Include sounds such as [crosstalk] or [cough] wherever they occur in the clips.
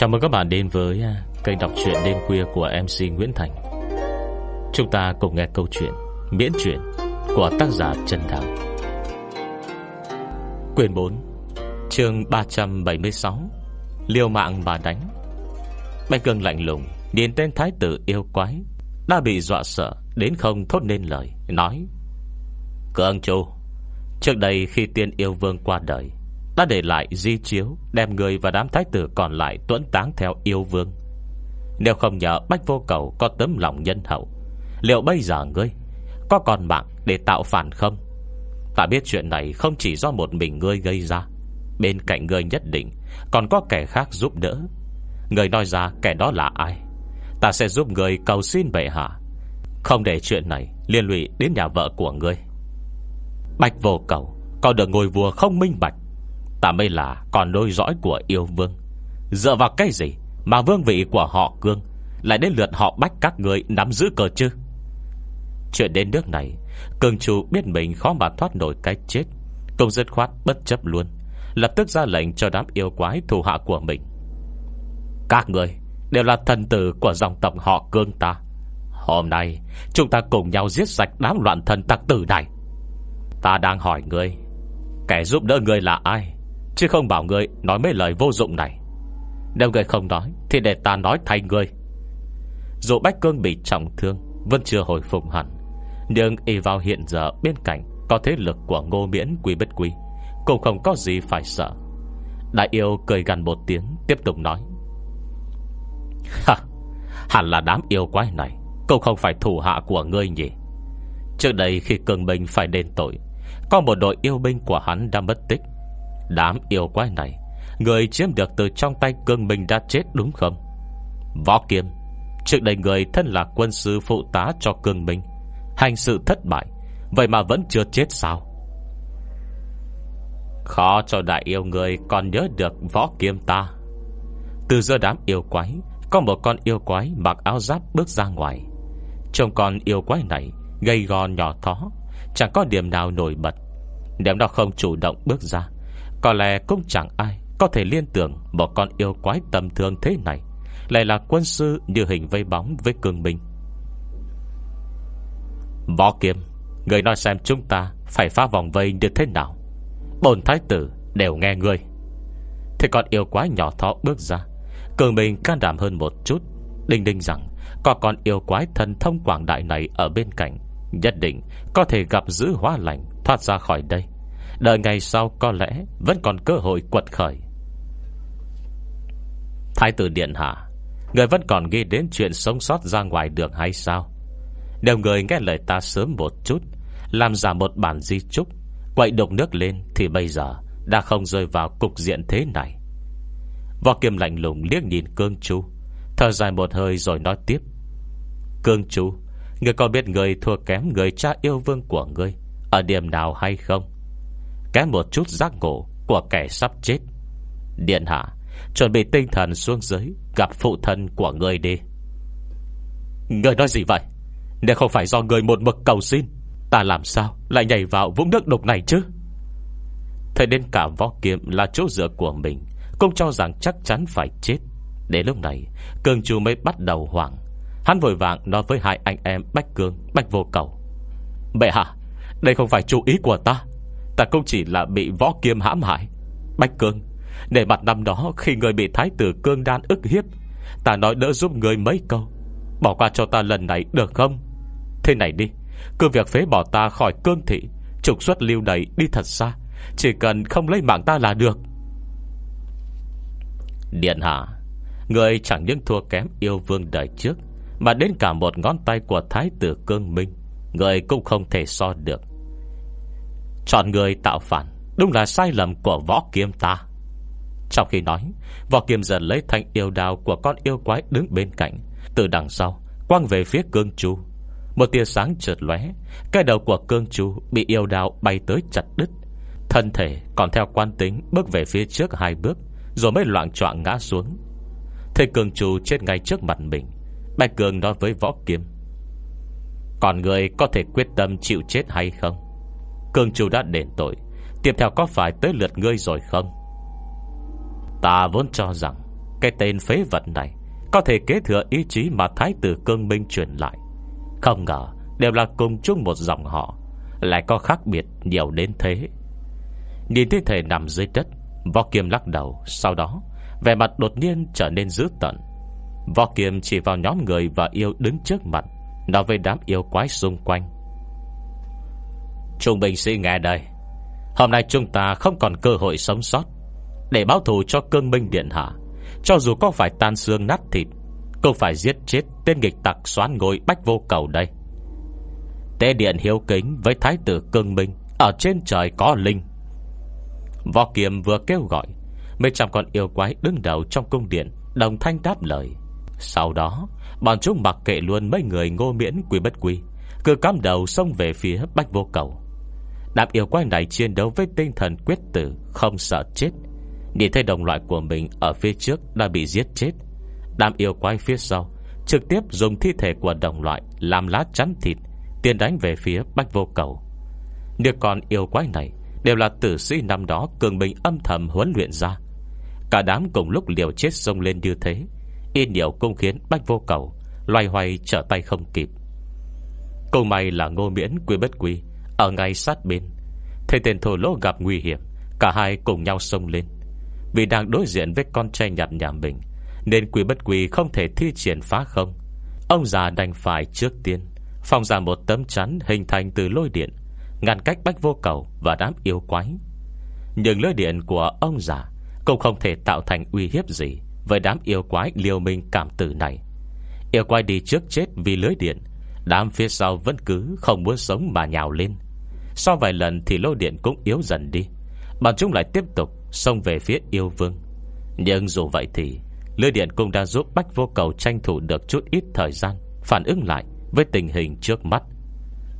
Chào mừng các bạn đến với à, kênh đọc truyện đêm khuya của MC Nguyễn Thành. Chúng ta cùng nghe câu chuyện Miễn truyện của tác giả Trần Đào Quyền 4 chương 376 Liêu mạng bà đánh. Bạch Cương lạnh lùng Nhìn tên thái tử yêu quái Đã bị dọa sợ Đến không thốt nên lời, Nói, Cường Chu, Trước đây khi tiên yêu vương qua đời đã để lại di chiếu, Đem người và đám thái tử còn lại tuấn táng theo yêu vương. Nếu không nhờ Bách Vô Cầu có tấm lòng nhân hậu, Liệu bây giờ ngươi Có còn mạng để tạo phản không? Ta biết chuyện này không chỉ do một mình ngươi gây ra, Bên cạnh ngươi nhất định Còn có kẻ khác giúp đỡ. Người nói ra kẻ đó là ai? Ta sẽ giúp người cầu xin bệ hạ. Không để chuyện này liên lụy đến nhà vợ của ngươi. Bạch vô cầu Còn được ngồi vua không minh bạch Ta mới là còn đôi dõi của yêu vương. Dựa vào cái gì Mà vương vị của họ cương Lại đến lượt họ bách các người nắm giữ cờ chứ? Chuyện đến nước này Cường chủ biết mình khó mà thoát nổi cái chết. Công dứt khoát bất chấp luôn, Lập tức ra lệnh cho đám yêu quái thù hạ của mình. Các người Đều là thần tử của dòng tộc họ cương ta. Hôm nay, Chúng ta cùng nhau giết sạch đám loạn thần tặc tử này. Ta đang hỏi ngươi, Kẻ giúp đỡ ngươi là ai? Chứ không bảo ngươi nói mấy lời vô dụng này. Nếu ngươi không nói, Thì để ta nói thay ngươi. Dù Bách Cương bị trọng thương, Vẫn chưa hồi phục hẳn. Nhưng y vào hiện giờ bên cạnh Có thế lực của ngô miễn quý bất quý Cũng không có gì phải sợ. Đại yêu cười gần một tiếng, Tiếp tục nói. [laughs] Ha, Hẳn là đám yêu quái này, Cũng không phải thủ hạ của ngươi nhỉ. Trước đây khi cường binh phải đền tội, Có một đội yêu binh của hắn đã mất tích. Đám yêu quái này, Người chiếm được từ trong tay cương binh đã chết đúng không? Võ Kiêm Trước đây người thân là quân sư phụ tá cho cương minh, Hành sự thất bại, Vậy mà vẫn chưa chết sao? Khó cho đại yêu người Còn nhớ được võ kiêm ta. Từ giờ đám yêu quái, Có một con yêu quái mặc áo giáp bước ra ngoài. Trông con yêu quái này Gây gò nhỏ thó, Chẳng có điểm nào nổi bật. Nếu nó không chủ động bước ra có lẽ cũng chẳng ai Có thể liên tưởng một con yêu quái tầm thường thế này Lại là quân sư như hình vây bóng với cương binh Võ kiếm, Người nói xem chúng ta Phải phá vòng vây như thế nào? Bồn thái tử đều nghe người Thế con yêu quái nhỏ thọ bước ra Cường mình can đảm hơn một chút, Đinh đinh rằng Có con yêu quái thần thông quảng đại này Ở bên cạnh, Nhất định có thể gặp giữ hóa lành Thoát ra khỏi đây. Đợi ngày sau có lẽ Vẫn còn cơ hội quật khởi. Thái tử Điện Hạ, Người vẫn còn nghĩ đến chuyện sống sót ra ngoài được hay sao? Nếu người nghe lời ta sớm một chút, Làm giả một bản di trúc, Quậy đục nước lên Thì bây giờ đã không rơi vào cục diện thế này. Võ kiềm lạnh lùng liếc nhìn cương chú Thở dài một hơi rồi nói tiếp. Cương chú Người có biết người thua kém người cha yêu vương của người Ở điểm nào hay không? Cái một chút giác ngộ Của kẻ sắp chết. Điện hạ Chuẩn bị tinh thần xuống dưới Gặp phụ thân của người đi. Người nói gì vậy? Nếu không phải do người một mực cầu xin Ta làm sao lại nhảy vào vũng nước đục này chứ? Thời đến cả võ kiếm là chỗ dựa của mình Cũng cho rằng chắc chắn phải chết. Đến lúc này Cường chú mới bắt đầu hoảng. Hắn vội vàng nói với hai anh em Bách Cương, Bách Vô Cầu. Bệ hạ Đây không phải chú ý của ta. Ta cũng chỉ là bị võ kiếm hãm hại. Bách Cương, Để mặt năm đó khi người bị thái tử Cương đan ức hiếp, Ta nói đỡ giúp người mấy câu. Bỏ qua cho ta lần này được không? Thế này đi, Cứ việc phế bỏ ta khỏi cương thị, Trục xuất lưu đẩy đi thật xa, Chỉ cần không lấy mạng ta là được. Điện hạ, Người chẳng những thua kém yêu vương đời trước, Mà đến cả một ngón tay của Thái tử Cương Minh, Người cũng không thể so được. Chọn người tạo phản, Đúng là sai lầm của võ kiếm ta. Trong khi nói, Võ kiếm dần lấy thanh yêu đào Của con yêu quái đứng bên cạnh. Từ đằng sau Quang về phía cương chu. Một tia sáng trượt lóe, Cái đầu của cương chu bị yêu đào bay tới chặt đứt. Thân thể còn theo quan tính Bước về phía trước hai bước, Rồi mới loạn trọng ngã xuống. Thầy cương chu chết ngay trước mặt mình, Bạch cường nói với võ kiếm. Còn người có thể quyết tâm chịu chết hay không? Cương chủ đã đền tội. Tiếp theo có phải tới lượt ngươi rồi không? Ta vốn cho rằng Cái tên phế vật này Có thể kế thừa ý chí mà Thái tử Cương Minh truyền lại. Không ngờ Đều là cùng chung một dòng họ, Lại có khác biệt nhiều đến thế. Nhìn thi thể nằm dưới đất, Võ Kiêm lắc đầu, Sau đó Vẻ mặt đột nhiên trở nên dữ tận Võ Kiêm chỉ vào nhóm người và yêu đứng trước mặt, Nói với đám yêu quái xung quanh. Trung bình sĩ nghe đây. Hôm nay chúng ta không còn cơ hội sống sót. Để báo thù cho cương minh điện hạ, Cho dù có phải tan xương nát thịt, Cũng phải giết chết Tên nghịch tặc xoán ngôi bách vô cầu đây. Tế điện hiếu kính Với thái tử cương minh Ở trên trời có linh. Võ kiềm vừa kêu gọi, Mấy trăm con yêu quái đứng đầu trong cung điện, Đồng thanh đáp lời. Sau đó, Bọn chúng mặc kệ luôn mấy người ngô miễn quý bất quý Cứ cắm đầu xông về phía bách vô cầu. Đám yêu quái này chiến đấu với tinh thần quyết tử, Không sợ chết. Nhìn thấy đồng loại của mình ở phía trước Đã bị giết chết. Đám yêu quái phía sau Trực tiếp dùng thi thể của đồng loại Làm lá chắn thịt, Tiến đánh về phía bách vô cầu. Nếu còn yêu quái này Đều là tử sĩ năm đó cường bình âm thầm huấn luyện ra. Cả đám cùng lúc liều chết sông lên như thế yên nhiều cũng khiến bách vô cầu Loay hoay trở tay không kịp. Cùng may là ngô miễn quy bất quy ở ngay sát bên Thế tên thổ lỗ gặp nguy hiểm, Cả hai cùng nhau sông lên. Vì đang đối diện với con trai nhặt nhà mình, Nên quỷ bất quỷ không thể thi triển phá không. Ông già đành phải trước tiên Phòng ra một tấm chắn hình thành từ lôi điện, Ngăn cách bách vô cầu Và đám yêu quái. Nhưng lưới điện của ông già Cũng không thể tạo thành uy hiếp gì Với đám yêu quái liều mình cảm tử này. Yêu quái đi trước chết vì lưới điện, Đám phía sau vẫn cứ không muốn sống mà nhào lên. Sau vài lần thì lôi điện cũng yếu dần đi. Bọn chúng lại tiếp tục Xông về phía yêu vương. Nhưng dù vậy thì Lưới điện cũng đã giúp Bách Vô Cầu tranh thủ được chút ít thời gian, Phản ứng lại với tình hình trước mắt.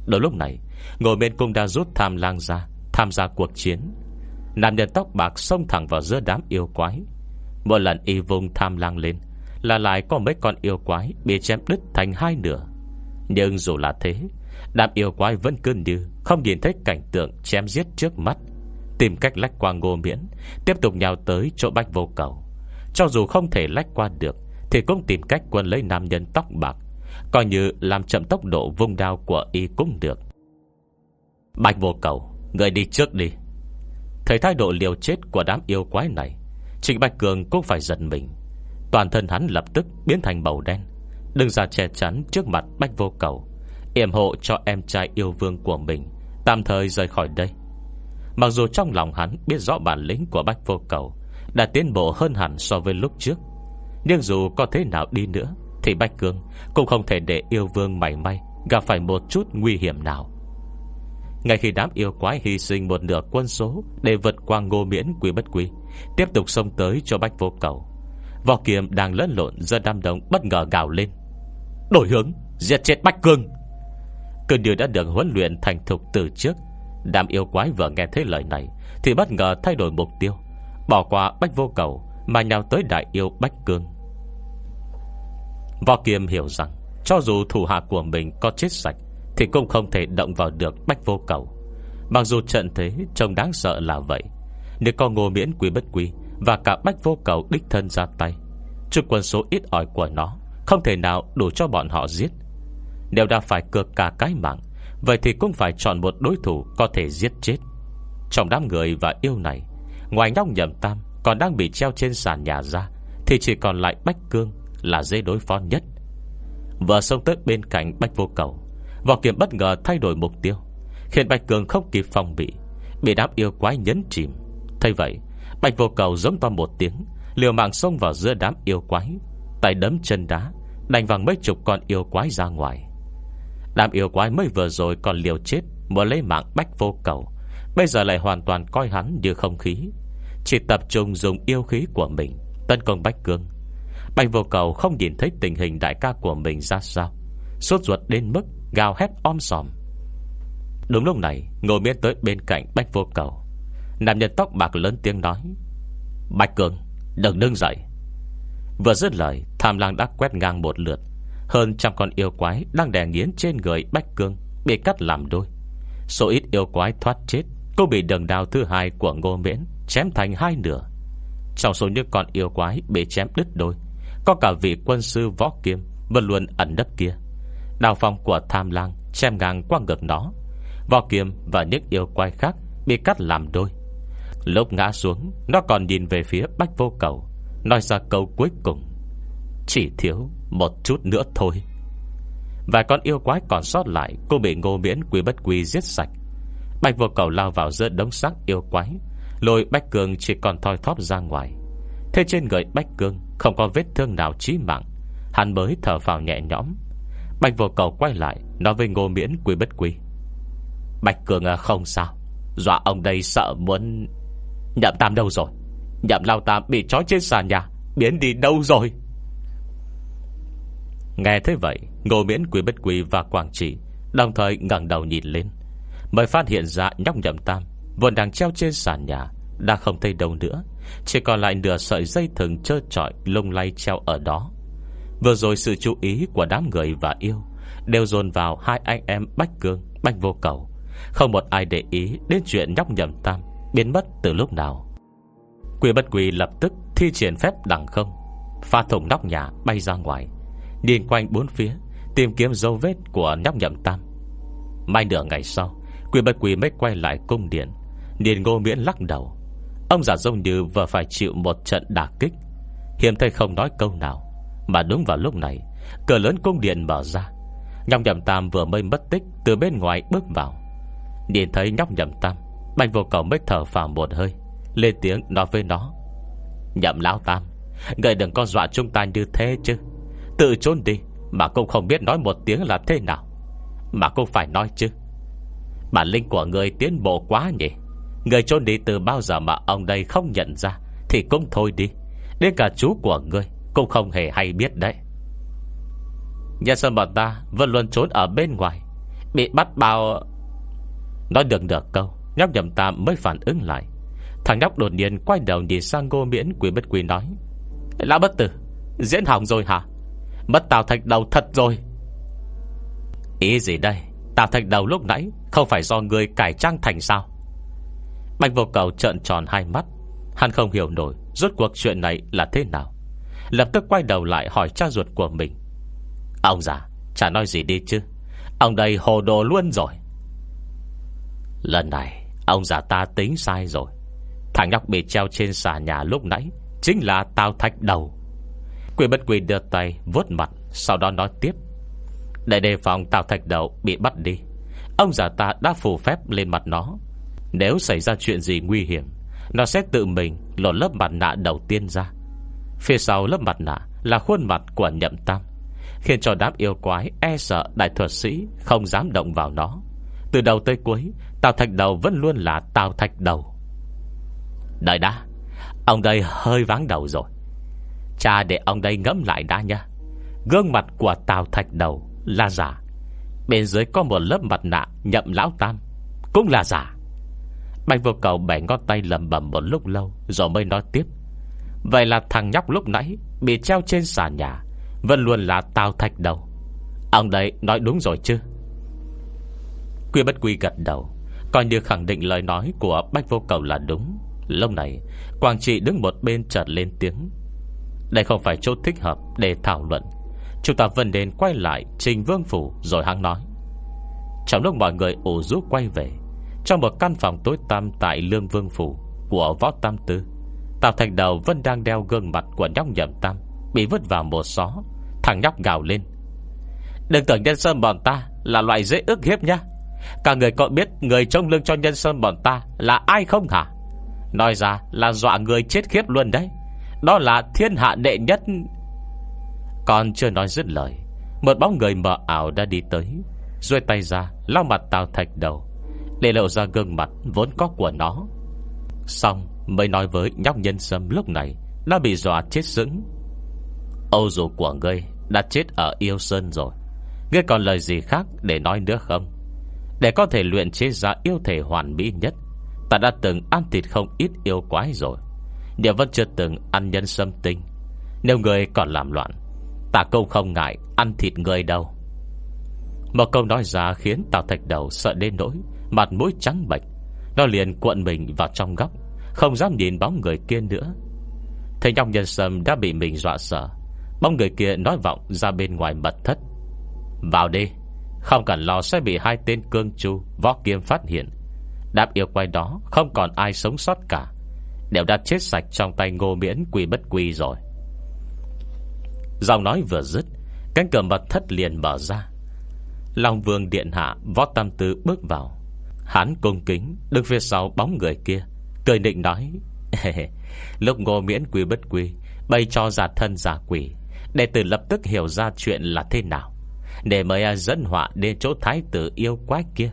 Đôi lúc này, Ngồi bên cũng đã rút tham lang ra, Tham gia cuộc chiến. Nam nhân tóc bạc xông thẳng vào giữa đám yêu quái. Một lần y vùng tham lang lên, Là lại có mấy con yêu quái Bị chém đứt thành hai nửa. Nhưng dù là thế, Đám yêu quái vẫn cứ như không nhìn thấy cảnh tượng chém giết trước mắt. Tìm cách lách qua ngô miễn, Tiếp tục nhào tới chỗ bách vô cầu. Cho dù không thể lách qua được, Thì cũng tìm cách quân lấy nam nhân tóc bạc, Coi như làm chậm tốc độ vung đao của y cũng được. Bạch vô cầu, Người đi trước đi. Thấy thái độ liều chết của đám yêu quái này, Trịnh Bạch Cường cũng phải giận mình. Toàn thân hắn lập tức biến thành màu đen Đừng ra che chắn trước mặt Bạch vô cầu yểm hộ cho em trai yêu vương của mình, Tạm thời rời khỏi đây. Mặc dù trong lòng hắn biết rõ bản lĩnh của Bách Vô Cầu Đã tiến bộ hơn hẳn so với lúc trước, Nhưng dù có thế nào đi nữa Thì Bách Cương cũng không thể để yêu vương mảy may Gặp phải một chút nguy hiểm nào. Ngay khi đám yêu quái hy sinh một nửa quân số Để vượt qua ngô miễn quý bất quý Tiếp tục xông tới cho bách vô cầu, Võ kiềm đang lẫn lộn Giờ đám đông bất ngờ gào lên. Đổi hướng, Giết chết bách cương! Cơn điều đã được huấn luyện thành thục từ trước, Đám yêu quái vừa nghe thấy lời này Thì bất ngờ thay đổi mục tiêu, Bỏ qua bách vô cầu Mà nhào tới đại yêu bách cương. Võ kiêm hiểu rằng Cho dù thủ hạ của mình có chết sạch thì cũng không thể động vào được bách vô cầu. Mặc dù trận thế trông đáng sợ là vậy, Nếu có ngô miễn quý bất quý Và cả bách vô cầu đích thân ra tay Trước quân số ít ỏi của nó Không thể nào đủ cho bọn họ giết. Nếu đã phải cược cả cái mạng. Vậy thì cũng phải chọn một đối thủ Có thể giết chết. Trong đám người và yêu này, Ngoài nhóc nhầm tam Còn đang bị treo trên sàn nhà ra, Thì chỉ còn lại Bách Cương Là dễ đối phó nhất. Vừa xông tới bên cạnh Bách Vô Cầu, Võ kiếm bất ngờ thay đổi mục tiêu, Khiến Bạch Cường không kịp phòng bị Bị đám yêu quái nhấn chìm. Thay vậy Bạch vô cầu giống to một tiếng, Liều mạng xông vào giữa đám yêu quái, Tay đấm chân đá, Đánh văng mấy chục con yêu quái ra ngoài. Đám yêu quái mới vừa rồi còn liều chết, Muốn lấy mạng bách vô cầu. Bây giờ lại hoàn toàn coi hắn như không khí. Chỉ tập trung dùng yêu khí của mình, Tấn công Bách Cương. Bạch vô cầu không nhìn thấy tình hình đại ca của mình ra sao. Suốt ruột đến mức Gào hét om sòm. Đúng lúc này, Ngồi miễn tới bên cạnh Bách vô cầu. Nam nhân tóc bạc lớn tiếng nói Bạch Cường đừng đứng dậy. Vừa dứt lời, Tham lang đã quét ngang một lượt. Hơn trăm con yêu quái đang đè nghiến trên người Bách Cương, Bị cắt làm đôi. Số ít yêu quái thoát chết Cô bị đường đào thứ hai của ngô miễn Chém thành hai nửa. Trong số những con yêu quái bị chém đứt đôi, Có cả vị quân sư võ kiêm Vẫn luôn ẩn nấp kia. Đào phong của tham lang Chém ngang qua ngực nó. Võ kiêm và những yêu quái khác Bị cắt làm đôi. Lúc ngã xuống, Nó còn nhìn về phía bách vô cầu, Nói ra câu cuối cùng. Chỉ thiếu một chút nữa thôi. Vài con yêu quái còn sót lại, cô bị ngô miễn quý bất quý giết sạch. Bạch vô cầu lao vào giữa đống xác yêu quái, Lôi Bách Cương chỉ còn thoi thóp ra ngoài. Thế trên người Bách Cương Không có vết thương nào chí mạng, Hắn mới thở vào nhẹ nhõm. Bạch vô cầu quay lại, Nói với ngô miễn quý bất quý Bạch Cương à, không sao. Dọa ông đây sợ muốn Nhậm Tam đâu rồi? Nhậm Lao Tam bị trói trên sàn nhà, Biến đi đâu rồi? Nghe thế vậy, Ngô miễn quý bất quý và Quảng Trị Đồng thời ngẩng đầu nhìn lên, Mới phát hiện ra nhóc Nhậm Tam Vốn đang treo trên sàn nhà Đã không thấy đâu nữa, Chỉ còn lại nửa sợi dây thừng trơ trọi Lung lay treo ở đó. Vừa rồi sự chú ý của đám người và yêu Đều dồn vào hai anh em Bách Cương, Bách Vô Cầu. Không một ai để ý đến chuyện nhóc Nhậm Tam Biến mất từ lúc nào. Quỷ bất quỷ lập tức thi triển phép đằng không, Pha thủng nóc nhà bay ra ngoài. Nhìn quanh bốn phía, Tìm kiếm dấu vết của nhóc nhậm tam. Mai nửa ngày sau Quỷ bất quỷ mới quay lại cung điện. Nhìn ngô miễn lắc đầu. Ông giả dông như vừa phải chịu một trận đả kích. Hiểm thầy không nói câu nào, Mà đúng vào lúc này, Cửa lớn cung điện mở ra. Nhóc nhậm tam vừa mới mất tích, Từ bên ngoài bước vào. Nhìn thấy nhóc nhậm tam, bành vô cầu mới thở vào một hơi, Lên tiếng nói với nó. Nhậm lão tam, Người đừng có dọa chúng ta như thế chứ. Tự trốn đi, Mà cũng không biết nói một tiếng là thế nào. Mà cũng phải nói chứ. Bản linh của người tiến bộ quá nhỉ. Người trốn đi từ bao giờ mà ông đây không nhận ra, Thì cũng thôi đi. Đến cả chú của người Cũng không hề hay biết đấy. Nhà sơn bọn ta Vẫn luôn trốn ở bên ngoài. Bị bắt bao Nói được được câu, Nhóc nhầm ta mới phản ứng lại. Thằng nhóc đột nhiên quay đầu nhìn sang ngô miễn Quý bất quý nói, Lão bất tử, Diễn hỏng rồi hả? Mất Tào Thạch Đầu thật rồi. Ý gì đây? Tào Thạch Đầu lúc nãy Không phải do người cải trang thành sao? Bạch vô cầu trợn tròn hai mắt. Hắn không hiểu nổi Rốt cuộc chuyện này là thế nào. Lập tức quay đầu lại hỏi cha ruột của mình. Ông già, Chả nói gì đi chứ. Ông đây hồ đồ luôn rồi. Lần này, Ông già ta tính sai rồi. Thằng nhóc bị treo trên xà nhà lúc nãy Chính là Tào Thạch Đầu. Quỷ bất quỷ đưa tay vuốt mặt, Sau đó nói tiếp. Để đề phòng Tào Thạch Đầu bị bắt đi. Ông già ta đã phù phép lên mặt nó. Nếu xảy ra chuyện gì nguy hiểm, Nó sẽ tự mình lột lớp mặt nạ đầu tiên ra. Phía sau lớp mặt nạ Là khuôn mặt của nhậm tam, Khiến cho đám yêu quái e sợ Đại thuật sĩ không dám động vào nó. Từ đầu tới cuối, Tào Thạch Đầu vẫn luôn là Tào Thạch Đầu Đợi đã Ông đây hơi vắng đầu rồi. Cha để ông đây ngẫm lại đã nha Gương mặt của Tào Thạch Đầu Là giả. Bên dưới có một lớp mặt nạ nhậm lão tam, Cũng là giả. Bạch vô cầu bẻ ngón tay lầm bầm một lúc lâu Rồi mới nói tiếp. Vậy là thằng nhóc lúc nãy Bị treo trên xà nhà, Vẫn luôn là Tào Thạch Đầu. Ông đây nói đúng rồi chứ? Quy bất quy gật đầu, Coi như khẳng định lời nói của Bách vô cầu là đúng. Lúc này, Quang trị đứng một bên chợt lên tiếng. Đây không phải chỗ thích hợp để thảo luận. Chúng ta vẫn nên quay lại Trình Vương Phủ rồi hắn nói. Trong lúc mọi người ủ rút quay về, Trong một căn phòng tối tăm Tại Lương Vương Phủ Của Võ Tam Tư Tào Thành Đầu vẫn đang đeo gương mặt của nhóc nhậm tam, Bị vứt vào một xó, Thằng nhóc gào lên. Đừng tưởng nhân sơn bọn ta Là loại dễ ức hiếp nhá. Cả người có biết người trông lưng cho nhân sơn bọn ta Là ai không hả? Nói ra là dọa người chết khiếp luôn đấy. Đó là thiên hạ đệ nhất. Còn chưa nói dứt lời, Một bóng người mờ ảo đã đi tới Rồi tay ra, lau mặt Tào Thạch đầu, Để lộ ra gương mặt vốn có của nó. Xong, mới nói với nhóc nhân sâm lúc này Đã bị dọa chết sững. Âu dù của ngươi Đã chết ở yêu sơn rồi, Ngươi còn lời gì khác để nói nữa không? Để có thể luyện chế ra yêu thể hoàn mỹ nhất, Ta đã từng ăn thịt không ít yêu quái rồi. Nhưng vẫn chưa từng ăn nhân sâm tinh, Nếu người còn làm loạn, Ta công không ngại ăn thịt người đâu. Một câu nói ra khiến Tào Thạch Đầu sợ đến nỗi Mặt mũi trắng bệch. Nó liền cuộn mình vào trong góc, Không dám nhìn bóng người kia nữa. Thấy nhóc nhân sâm đã bị mình dọa sợ. Bóng người kia nói vọng ra bên ngoài mật thất. Vào đi, Không cần lo sẽ bị hai tên cương chu Võ kiếm phát hiện. Đáp yêu quay đó không còn ai sống sót cả. Đều đã chết sạch trong tay ngô miễn Quy bất quy rồi. Giọng nói vừa dứt, Cánh cửa mật thất liền mở ra. Long vương điện hạ, Võ tam tư bước vào. Hắn cung kính, Đứng phía sau bóng người kia, Cười định nói, [laughs] Lúc ngô miễn quy bất quy, Bày cho giả thân giả quỷ, Đệ tử lập tức hiểu ra chuyện là thế nào. Để mời dẫn họa đến chỗ thái tử yêu quái kia,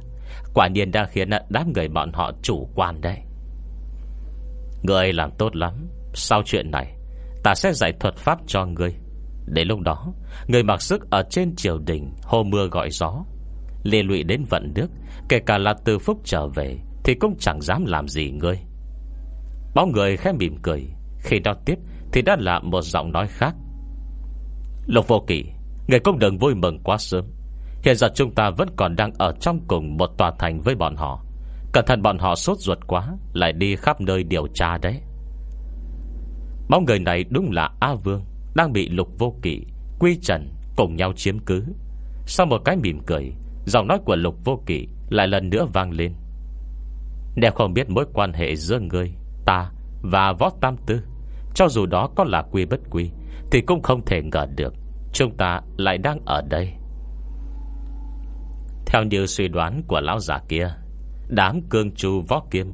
Quả nhiên đã khiến đám người bọn họ chủ quan đây Người làm tốt lắm. Sau chuyện này, Ta sẽ giải thuật pháp cho ngươi. Đến lúc đó, Người mặc sức ở trên triều đình Hồ mưa gọi gió, Liên lụy đến vận nước Kể cả là từ phúc trở về, Thì cũng chẳng dám làm gì ngươi. Bóng người khẽ mỉm cười, Khi đó tiếp thì đã là một giọng nói khác. Lục vô kỷ Người cũng đừng vui mừng quá sớm. Hiện giờ chúng ta vẫn còn đang ở trong cùng Một tòa thành với bọn họ. Cẩn thận bọn họ sốt ruột quá, Lại đi khắp nơi điều tra đấy. Bóng người này đúng là A Vương, Đang bị lục vô kỷ Quy trần cùng nhau chiếm cứ. Sau một cái mỉm cười, Giọng nói của lục vô kỷ Lại lần nữa vang lên. Nếu không biết mối quan hệ giữa ngươi, Ta và võ tam tư, Cho dù đó có là quy bất quy, Thì cũng không thể ngờ được Chúng ta lại đang ở đây. Theo như suy đoán của lão giả kia Đám cương trù võ kiêm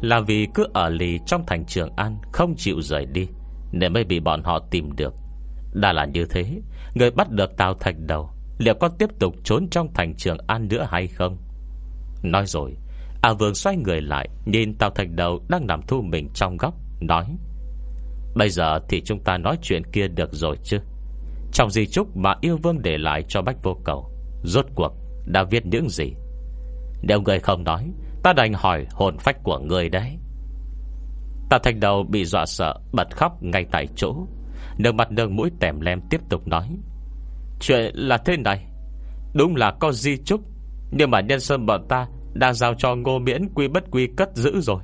Là vì cứ ở lì trong thành trường An Không chịu rời đi Nên mới bị bọn họ tìm được. Đã là như thế, Người bắt được Tào Thạch Đầu Liệu có tiếp tục trốn trong thành trường An nữa hay không? Nói rồi, A Vương xoay người lại Nhìn Tào Thạch Đầu đang nằm thu mình trong góc, Nói, Bây giờ thì chúng ta nói chuyện kia được rồi chứ? Trong di chúc mà yêu vương để lại cho Bách Vô Cầu, Rốt cuộc đã viết những gì? Nếu người không nói, Ta đành hỏi hồn phách của người đấy. Ta Thạch Đầu bị dọa sợ, Bật khóc ngay tại chỗ. Nước mặt nước mũi tèm lem tiếp tục nói, Chuyện là thế này. Đúng là có di chúc, Nhưng mà nhân sâm bọn ta Đang giao cho ngô miễn quy bất quy cất giữ rồi.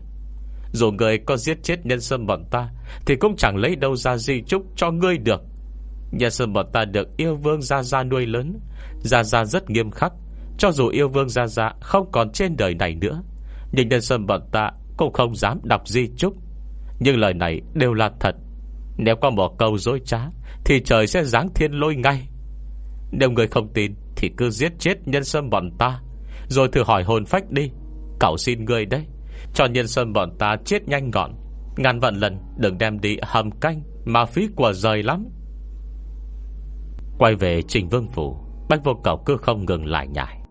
Dù người có giết chết nhân sâm bọn ta, Thì cũng chẳng lấy đâu ra di chúc cho ngươi được. Nhân sâm bọn ta được yêu vương Gia Gia nuôi lớn, Gia Gia rất nghiêm khắc cho dù yêu vương Gia Gia không còn trên đời này nữa, Nhưng nhân sâm bọn ta Cũng không dám đọc di chúc. Nhưng lời này đều là thật. Nếu có một câu dối trá, Thì trời sẽ giáng thiên lôi ngay. Nếu người không tin, Thì cứ giết chết nhân sâm bọn ta, Rồi thử hỏi hồn phách đi. Cậu xin người đấy, Cho nhân sâm bọn ta chết nhanh gọn. Ngàn vạn lần đừng đem đi hầm canh, Mà phí của rời lắm. Quay về Trình Vương Phủ, Bách vô cầu cứ không ngừng lại nhảy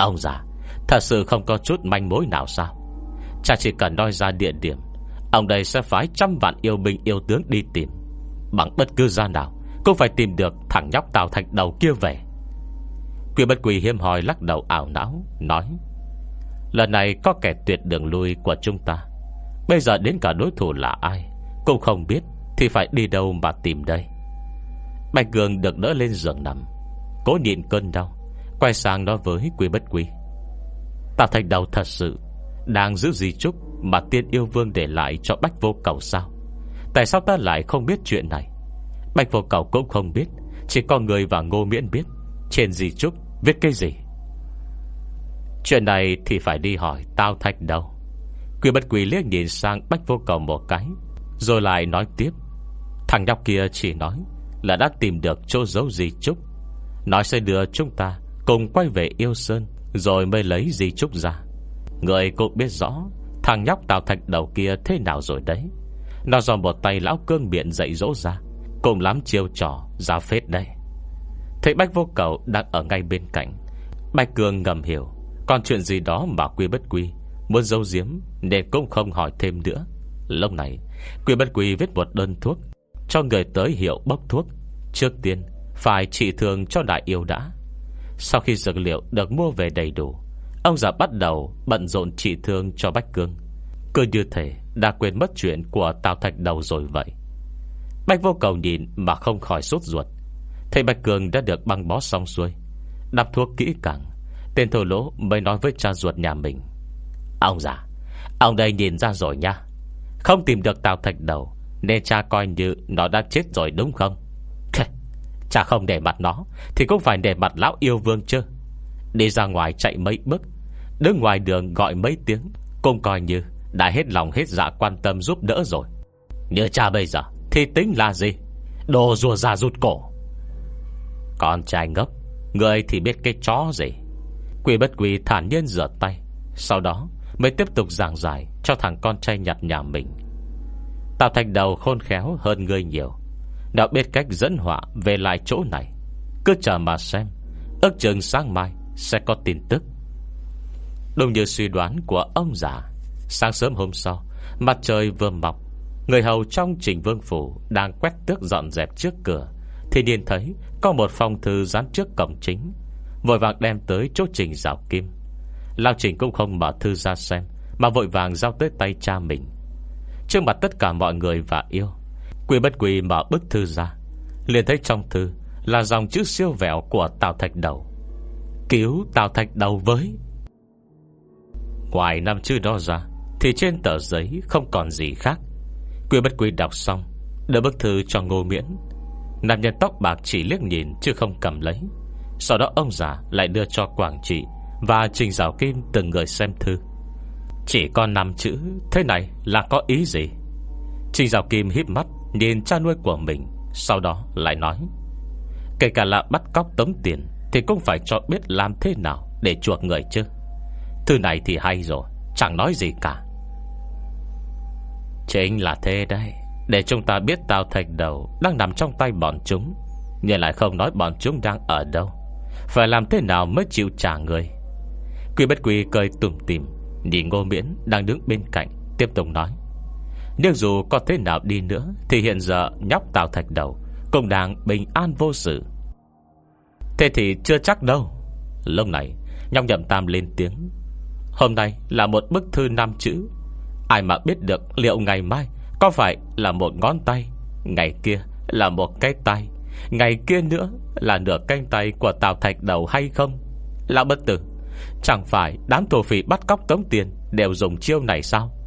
Ông già, Thật sự không có chút manh mối nào sao? Cha chỉ cần nói ra địa điểm, Ông đây sẽ phái trăm vạn yêu binh yêu tướng đi tìm. Bằng bất cứ ra nào, cũng phải tìm được thằng nhóc Tào Thạch đầu kia về. Quỷ bất quỷ hiêm hòi lắc đầu ảo não, Nói, Lần này có kẻ tuyệt đường lui của chúng ta. Bây giờ đến cả đối thủ là ai, Cũng không biết Thì phải đi đâu mà tìm đây. Bạch Cường được đỡ lên giường nằm, Cố nhịn cơn đau. Quay sang nói với Quý bất Quý, Tào Thạch đầu thật sự. Đang giữ gì chúc Mà tiên yêu vương để lại cho Bách vô cầu sao? Tại sao ta lại không biết chuyện này? Bạch vô cầu cũng không biết. Chỉ có người và ngô miễn biết. Trên gì chúc viết cái gì? Chuyện này thì phải đi hỏi Tao thạch đầu. Quỷ bất quỷ liếc nhìn sang Bách vô cầu một cái Rồi lại nói tiếp. Thằng nhóc kia chỉ nói Là đã tìm được chỗ giấu gì chúc, Nói sẽ đưa chúng ta Cùng quay về yêu sơn, Rồi mới lấy gì trúc ra. Người cũng biết rõ, Thằng nhóc tào thạch đầu kia thế nào rồi đấy. Nó do một tay lão cương biện dạy dỗ ra, Cùng lắm chiêu trò ra phết đây Thấy Bách Vô Cầu đang ở ngay bên cạnh. Bạch Cường ngầm hiểu, Còn chuyện gì đó mà Quy Bất Quy Muốn giấu giếm Nên cũng không hỏi thêm nữa. Lúc này, Quy Bất Quy viết một đơn thuốc Cho người tới hiệu bốc thuốc. Trước tiên, Phải trị thương cho đại yêu đã. Sau khi dược liệu được mua về đầy đủ, Ông già bắt đầu bận rộn trị thương cho Bách Cương. Cứ như thể đã quên mất chuyện của Tào Thạch Đầu rồi vậy. Bách vô cầu nhìn mà không khỏi sốt ruột. Thầy Bạch Cường đã được băng bó xong xuôi, Đắp thuốc kỹ càng, Tên thổ lỗ mới nói với cha ruột nhà mình. Ông già, Ông đây nhìn ra rồi nha. Không tìm được Tào Thạch Đầu, Nên cha coi như nó đã chết rồi đúng không? Cha không để mặt nó, Thì cũng phải để mặt lão yêu vương chứ. Đi ra ngoài chạy mấy bước, Đứng ngoài đường gọi mấy tiếng, Cũng coi như đã hết lòng hết dạ quan tâm giúp đỡ rồi. Như cha bây giờ, Thì tính là gì? Đồ rùa già rụt cổ. Con trai ngốc, Người thì biết cái chó gì? Quỷ bất quỷ thản nhiên rửa tay, Sau đó mới tiếp tục giảng giải Cho thằng con trai nhặt nhà mình. Tạo thành đầu khôn khéo hơn người nhiều đã biết cách dẫn họa Về lại chỗ này. Cứ chờ mà xem. Ước chừng sáng mai sẽ có tin tức. Đúng như suy đoán của ông già, Sáng sớm hôm sau, Mặt trời vừa mọc, Người hầu trong trình vương phủ Đang quét tước dọn dẹp trước cửa, Thì nhìn thấy có một phong thư dán trước cổng chính, Vội vàng đem tới chỗ trình rào kim. Lao trình cũng không mở thư ra xem, Mà vội vàng giao tới tay cha mình. Trước mặt tất cả mọi người và yêu quy bất quy mở bức thư ra. Liền thấy trong thư Là dòng chữ siêu vẹo của Tào Thạch Đầu. Cứu Tào Thạch Đầu với. Ngoài năm chữ đó ra, Thì trên tờ giấy không còn gì khác. Quy bất quy đọc xong, Đưa bức thư cho ngô miễn. Nam nhân tóc bạc chỉ liếc nhìn Chứ không cầm lấy. Sau đó ông già lại đưa cho Quảng Trị Và Trình Giáo Kim từng người xem thư. Chỉ còn 5 chữ, Thế này là có ý gì? Trình Giáo Kim híp mắt Nhìn cha nuôi của mình, Sau đó lại nói, Kể cả là bắt cóc tống tiền Thì cũng phải cho biết làm thế nào Để chuộc người chứ. Thư này thì hay rồi, Chẳng nói gì cả. Chính là thế đấy, Để chúng ta biết Tào Thạch Đầu Đang nằm trong tay bọn chúng, Nhưng lại không nói bọn chúng đang ở đâu. Phải làm thế nào mới chịu trả người? Quy bất quy cười tùm tìm Nhìn ngô miễn đang đứng bên cạnh, Tiếp tục nói nhưng dù có thế nào đi nữa, Thì hiện giờ nhóc Tào Thạch Đầu Cũng đang bình an vô sự. Thế thì chưa chắc đâu. Lúc này, Nhóc nhậm tam lên tiếng. Hôm nay là một bức thư năm chữ. Ai mà biết được liệu ngày mai Có phải là một ngón tay, Ngày kia là một cái tay, Ngày kia nữa là nửa canh tay Của Tào Thạch Đầu hay không? Lão bất tử, Chẳng phải đám thổ phỉ bắt cóc tống tiền Đều dùng chiêu này sao?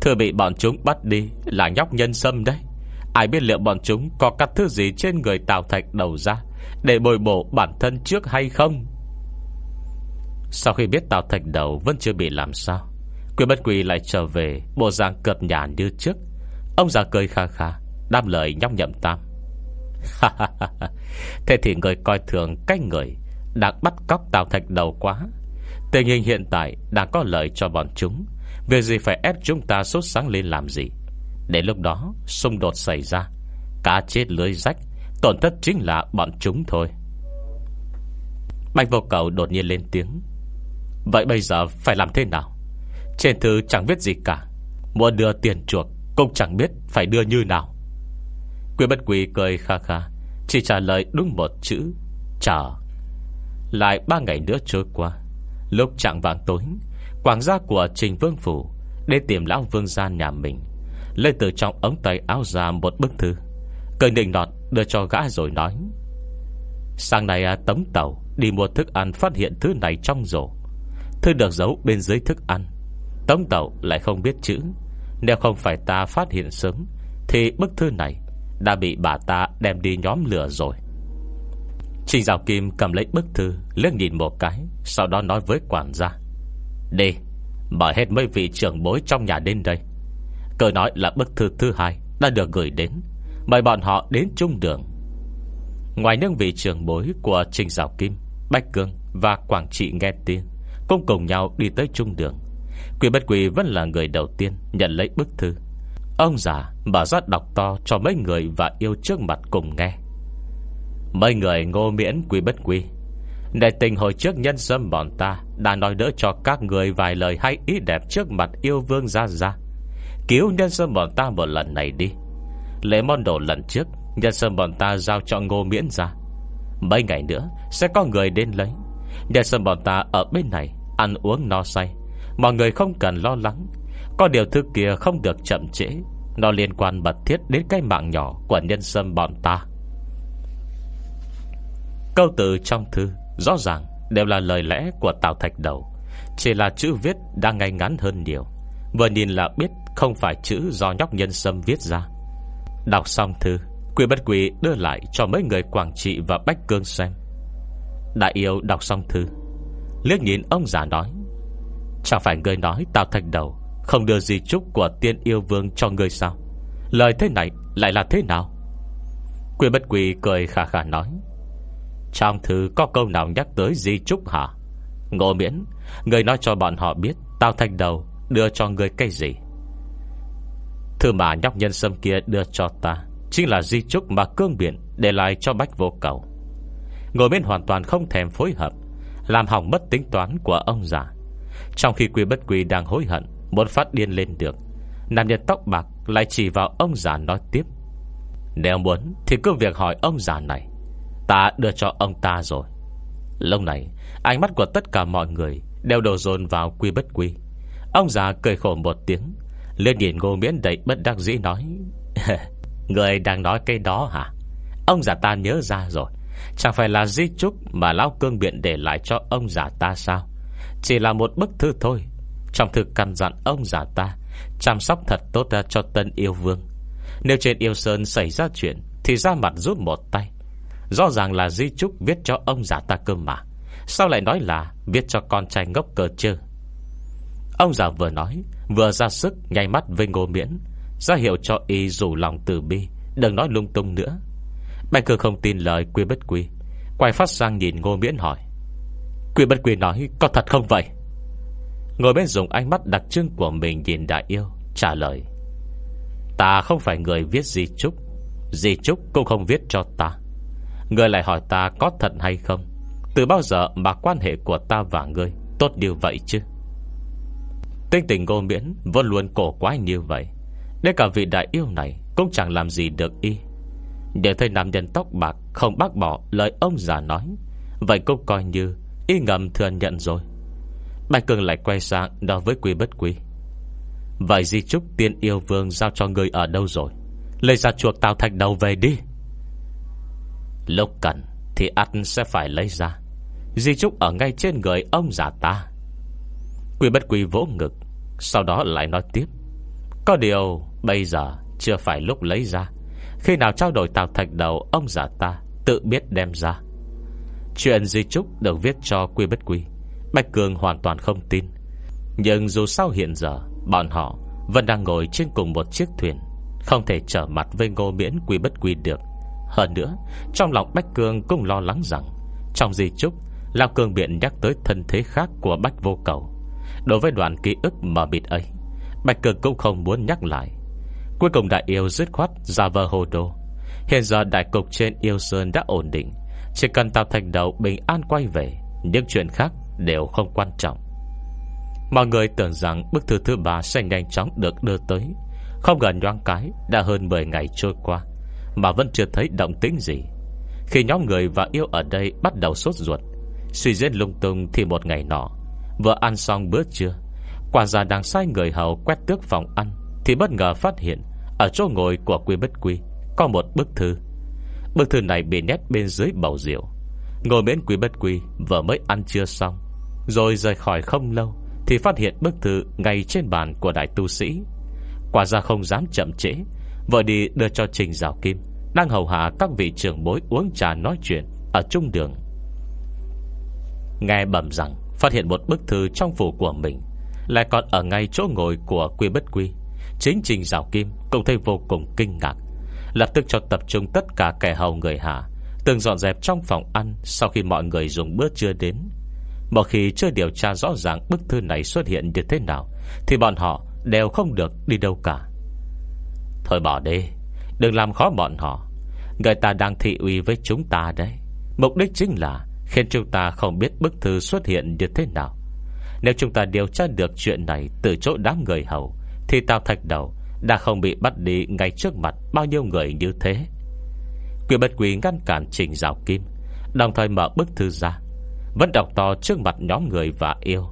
Thừa bị bọn chúng bắt đi Là nhóc nhân sâm đấy. Ai biết liệu bọn chúng có cắt thứ gì trên người Tào Thạch Đầu ra Để bồi bổ bản thân trước hay không? Sau khi biết Tào Thạch Đầu Vẫn chưa bị làm sao, quy bất quỳ lại trở về Bộ dạng cợt nhàn như trước. Ông già cười kha kha Đam lời nhóc nhậm tam. Thế thì người coi thường cái người Đang bắt cóc Tào Thạch Đầu quá. Tình hình hiện tại Đang có lợi cho bọn chúng. Việc gì phải ép chúng ta sốt sáng lên làm gì? Để lúc đó, xung đột xảy ra. Cá chết lưới rách, Tổn thất chính là bọn chúng thôi. Bạch vô cầu đột nhiên lên tiếng. Vậy bây giờ phải làm thế nào? Trên thư chẳng biết gì cả. Muốn đưa tiền chuộc, Cũng chẳng biết phải đưa như nào. Quy bất quỳ cười kha kha, Chỉ trả lời đúng một chữ, Chờ. Lại ba ngày nữa trôi qua, Lúc chẳng vàng tối Quảng gia của Trình Vương Phủ Để tìm Lão Vương gia nhà mình Lên từ trong ống tay áo ra một bức thư. Cười nịnh nọt, đưa cho gã rồi nói, Sáng nay tấm tống tàu Đi mua thức ăn phát hiện thứ này trong rổ. Thư được giấu bên dưới thức ăn. Tống tàu lại không biết chữ. Nếu không phải ta phát hiện sớm, Thì bức thư này Đã bị bà ta đem đi nhóm lửa rồi. Trình Giảo Kim cầm lấy bức thư, Liếc nhìn một cái, Sau đó nói với quản gia Đi Mời hết mấy vị trưởng bối trong nhà đến đây. Cờ nói là bức thư thứ hai Đã được gửi đến Mời bọn họ đến trung đường. Ngoài những vị trưởng bối của Trình Giáo Kim Bách Cương và Quảng Trị nghe tin, Cũng cùng nhau đi tới trung đường. Quỷ bất quỷ vẫn là người đầu tiên Nhận lấy bức thư. Ông già bà ra đọc to cho mấy người Và yêu trước mặt cùng nghe. Mấy người ngô miễn quỷ bất quỷ để tình hồi trước nhân sâm bọn ta Đã nói đỡ cho các người vài lời hay ý đẹp Trước mặt yêu vương ra ra. Cứu nhân sâm bọn ta một lần này đi. Lễ món đồ lần trước, Nhân sâm bọn ta giao cho ngô miễn ra. Mấy ngày nữa, Sẽ có người đến lấy. Nhân sâm bọn ta ở bên này, Ăn uống no say. Mọi người không cần lo lắng. Có điều thứ kia không được chậm trễ. Nó liên quan mật thiết đến cái mạng nhỏ Của nhân sâm bọn ta. Câu từ trong thư. Rõ ràng đều là lời lẽ của Tào Thạch Đầu, Chỉ là chữ viết đang ngay ngắn hơn nhiều. Vừa nhìn là biết Không phải chữ do nhóc nhân sâm viết ra. Đọc xong thư, Quỷ bất quỷ đưa lại cho mấy người Quảng Trị và Bách Cương xem. Đại yêu đọc xong thư, Liếc nhìn ông già nói, Chẳng phải người nói Tào Thạch Đầu Không đưa gì chúc của tiên yêu vương cho người sao? Lời thế này lại là thế nào? Quỷ bất quỷ cười khà khà nói trong thư có câu nào nhắc tới di trúc hả? Ngộ miễn, Người nói cho bọn họ biết tao Thành Đầu đưa cho người cái gì? Thư mà nhóc nhân sâm kia đưa cho ta, Chính là di trúc mà cương biển Để lại cho bách vô cầu. Ngồi bên hoàn toàn không thèm phối hợp, Làm hỏng mất tính toán của ông già. Trong khi quy bất quy đang hối hận, Muốn phát điên lên được, Nam nhân tóc bạc lại chỉ vào ông già nói tiếp. Nếu muốn Thì cứ việc hỏi ông già này. Ta đưa cho ông ta rồi. Lúc này, Ánh mắt của tất cả mọi người Đều đổ dồn vào quy bất quy. Ông già cười khổ một tiếng, lên nhìn ngô miễn đầy bất đắc dĩ nói, [laughs] Người đang nói cái đó hả? Ông già ta nhớ ra rồi. Chẳng phải là di trúc Mà Lão Cương Biện để lại cho ông già ta sao? Chỉ là một bức thư thôi. Trong thư căn dặn ông già ta, Chăm sóc thật tốt cho tân yêu vương. Nếu trên yêu sơn xảy ra chuyện, Thì ra mặt rút một tay. Rõ ràng là di trúc viết cho ông già ta cơ mà. Sao lại nói là Viết cho con trai ngốc cơ chứ? Ông già vừa nói, Vừa ra sức nháy mắt với ngô miễn, ra hiệu cho y rủ lòng từ bi, Đừng nói lung tung nữa. Bạch cơ không tin lời quy bất quy, Quay phát sang nhìn ngô miễn hỏi, Quy bất quy nói có thật không vậy? Ngồi bên dùng ánh mắt đặc trưng của mình Nhìn đại yêu, trả lời, Ta không phải người viết di chúc Di chúc cũng không viết cho ta. Người lại hỏi ta có thật hay không? Từ bao giờ mà quan hệ của ta và ngươi Tốt điều vậy chứ? Tinh tình ngô miễn Vẫn luôn cổ quái như vậy. Đến cả vị đại yêu này Cũng chẳng làm gì được y, Để thấy nam nhân tóc bạc Không bác bỏ lời ông già nói, Vậy cũng coi như Y ngầm thừa nhận rồi. Bạch Cường lại quay sang Đó với quý bất quý Vậy di trúc tiên yêu vương Giao cho người ở đâu rồi? Lấy ra chuộc tao thạch đầu về đi. Lúc cần Thì ắt sẽ phải lấy ra. Di trúc ở ngay trên người ông già ta. Quỷ bất quỷ vỗ ngực, Sau đó lại nói tiếp. Có điều bây giờ chưa phải lúc lấy ra. Khi nào trao đổi tào thạch đầu Ông già ta, tự biết đem ra. Chuyện di trúc được viết cho Quy bất quy, Bạch Cường hoàn toàn không tin. Nhưng dù sao hiện giờ, Bọn họ vẫn đang ngồi trên cùng một chiếc thuyền, Không thể trở mặt với ngô miễn Quy bất quy được. Hơn nữa, Trong lòng Bách cương cũng lo lắng rằng, Trong di trúc Lao cương biện nhắc tới thân thế khác của Bách Vô Cầu. Đối với đoạn ký ức mờ mịt ấy Bạch Cường cũng không muốn nhắc lại. Cuối cùng đại yêu dứt khoát ra vờ hồ đồ. Hiện giờ đại cục trên yêu sơn đã ổn định, Chỉ cần tạo thành đầu bình an quay về, Những chuyện khác đều không quan trọng. Mọi người tưởng rằng bức thư thứ ba sẽ nhanh chóng được đưa tới. Không gần nhoang cái Đã hơn 10 ngày trôi qua. Mà vẫn chưa thấy động tĩnh gì. Khi nhóm người và yêu ở đây bắt đầu sốt ruột, Suy diễn lung tung thì một ngày nọ, Vừa ăn xong bữa trưa Quản gia đang sai người hầu quét tước phòng ăn Thì bất ngờ phát hiện Ở chỗ ngồi của quy bất quy Có một bức thư. Bức thư này bị nét bên dưới bầu rượu. Ngồi bên quy bất quy Vừa mới ăn trưa xong, Rồi rời khỏi không lâu Thì phát hiện bức thư ngay trên bàn của đại tu sĩ. Quả ra không dám chậm trễ Vợ đi đưa cho Trình Giảo Kim. Đang hầu hạ các vị trưởng bối uống trà nói chuyện Ở trung đường. Nghe bẩm rằng, Phát hiện một bức thư trong phủ của mình, Lại còn ở ngay chỗ ngồi của quy bất quy. Chính trình rào kim Cũng thấy vô cùng kinh ngạc, Lập tức cho tập trung tất cả kẻ hầu người hạ Từng dọn dẹp trong phòng ăn Sau khi mọi người dùng bữa trưa đến. Một khi chưa điều tra rõ ràng Bức thư này xuất hiện như thế nào, Thì bọn họ đều không được đi đâu cả. Thôi bỏ đi. Đừng làm khó bọn họ. Người ta đang thị uy với chúng ta đấy. Mục đích chính là Khiến chúng ta không biết bức thư xuất hiện như thế nào. Nếu chúng ta điều tra được chuyện này Từ chỗ đám người hầu, Thì Tào Thạch Đầu Đã không bị bắt đi ngay trước mặt Bao nhiêu người như thế. Quyền bất quỳ ngăn cản trình rào kim, Đồng thời mở bức thư ra, Vẫn đọc to trước mặt nhóm người và yêu.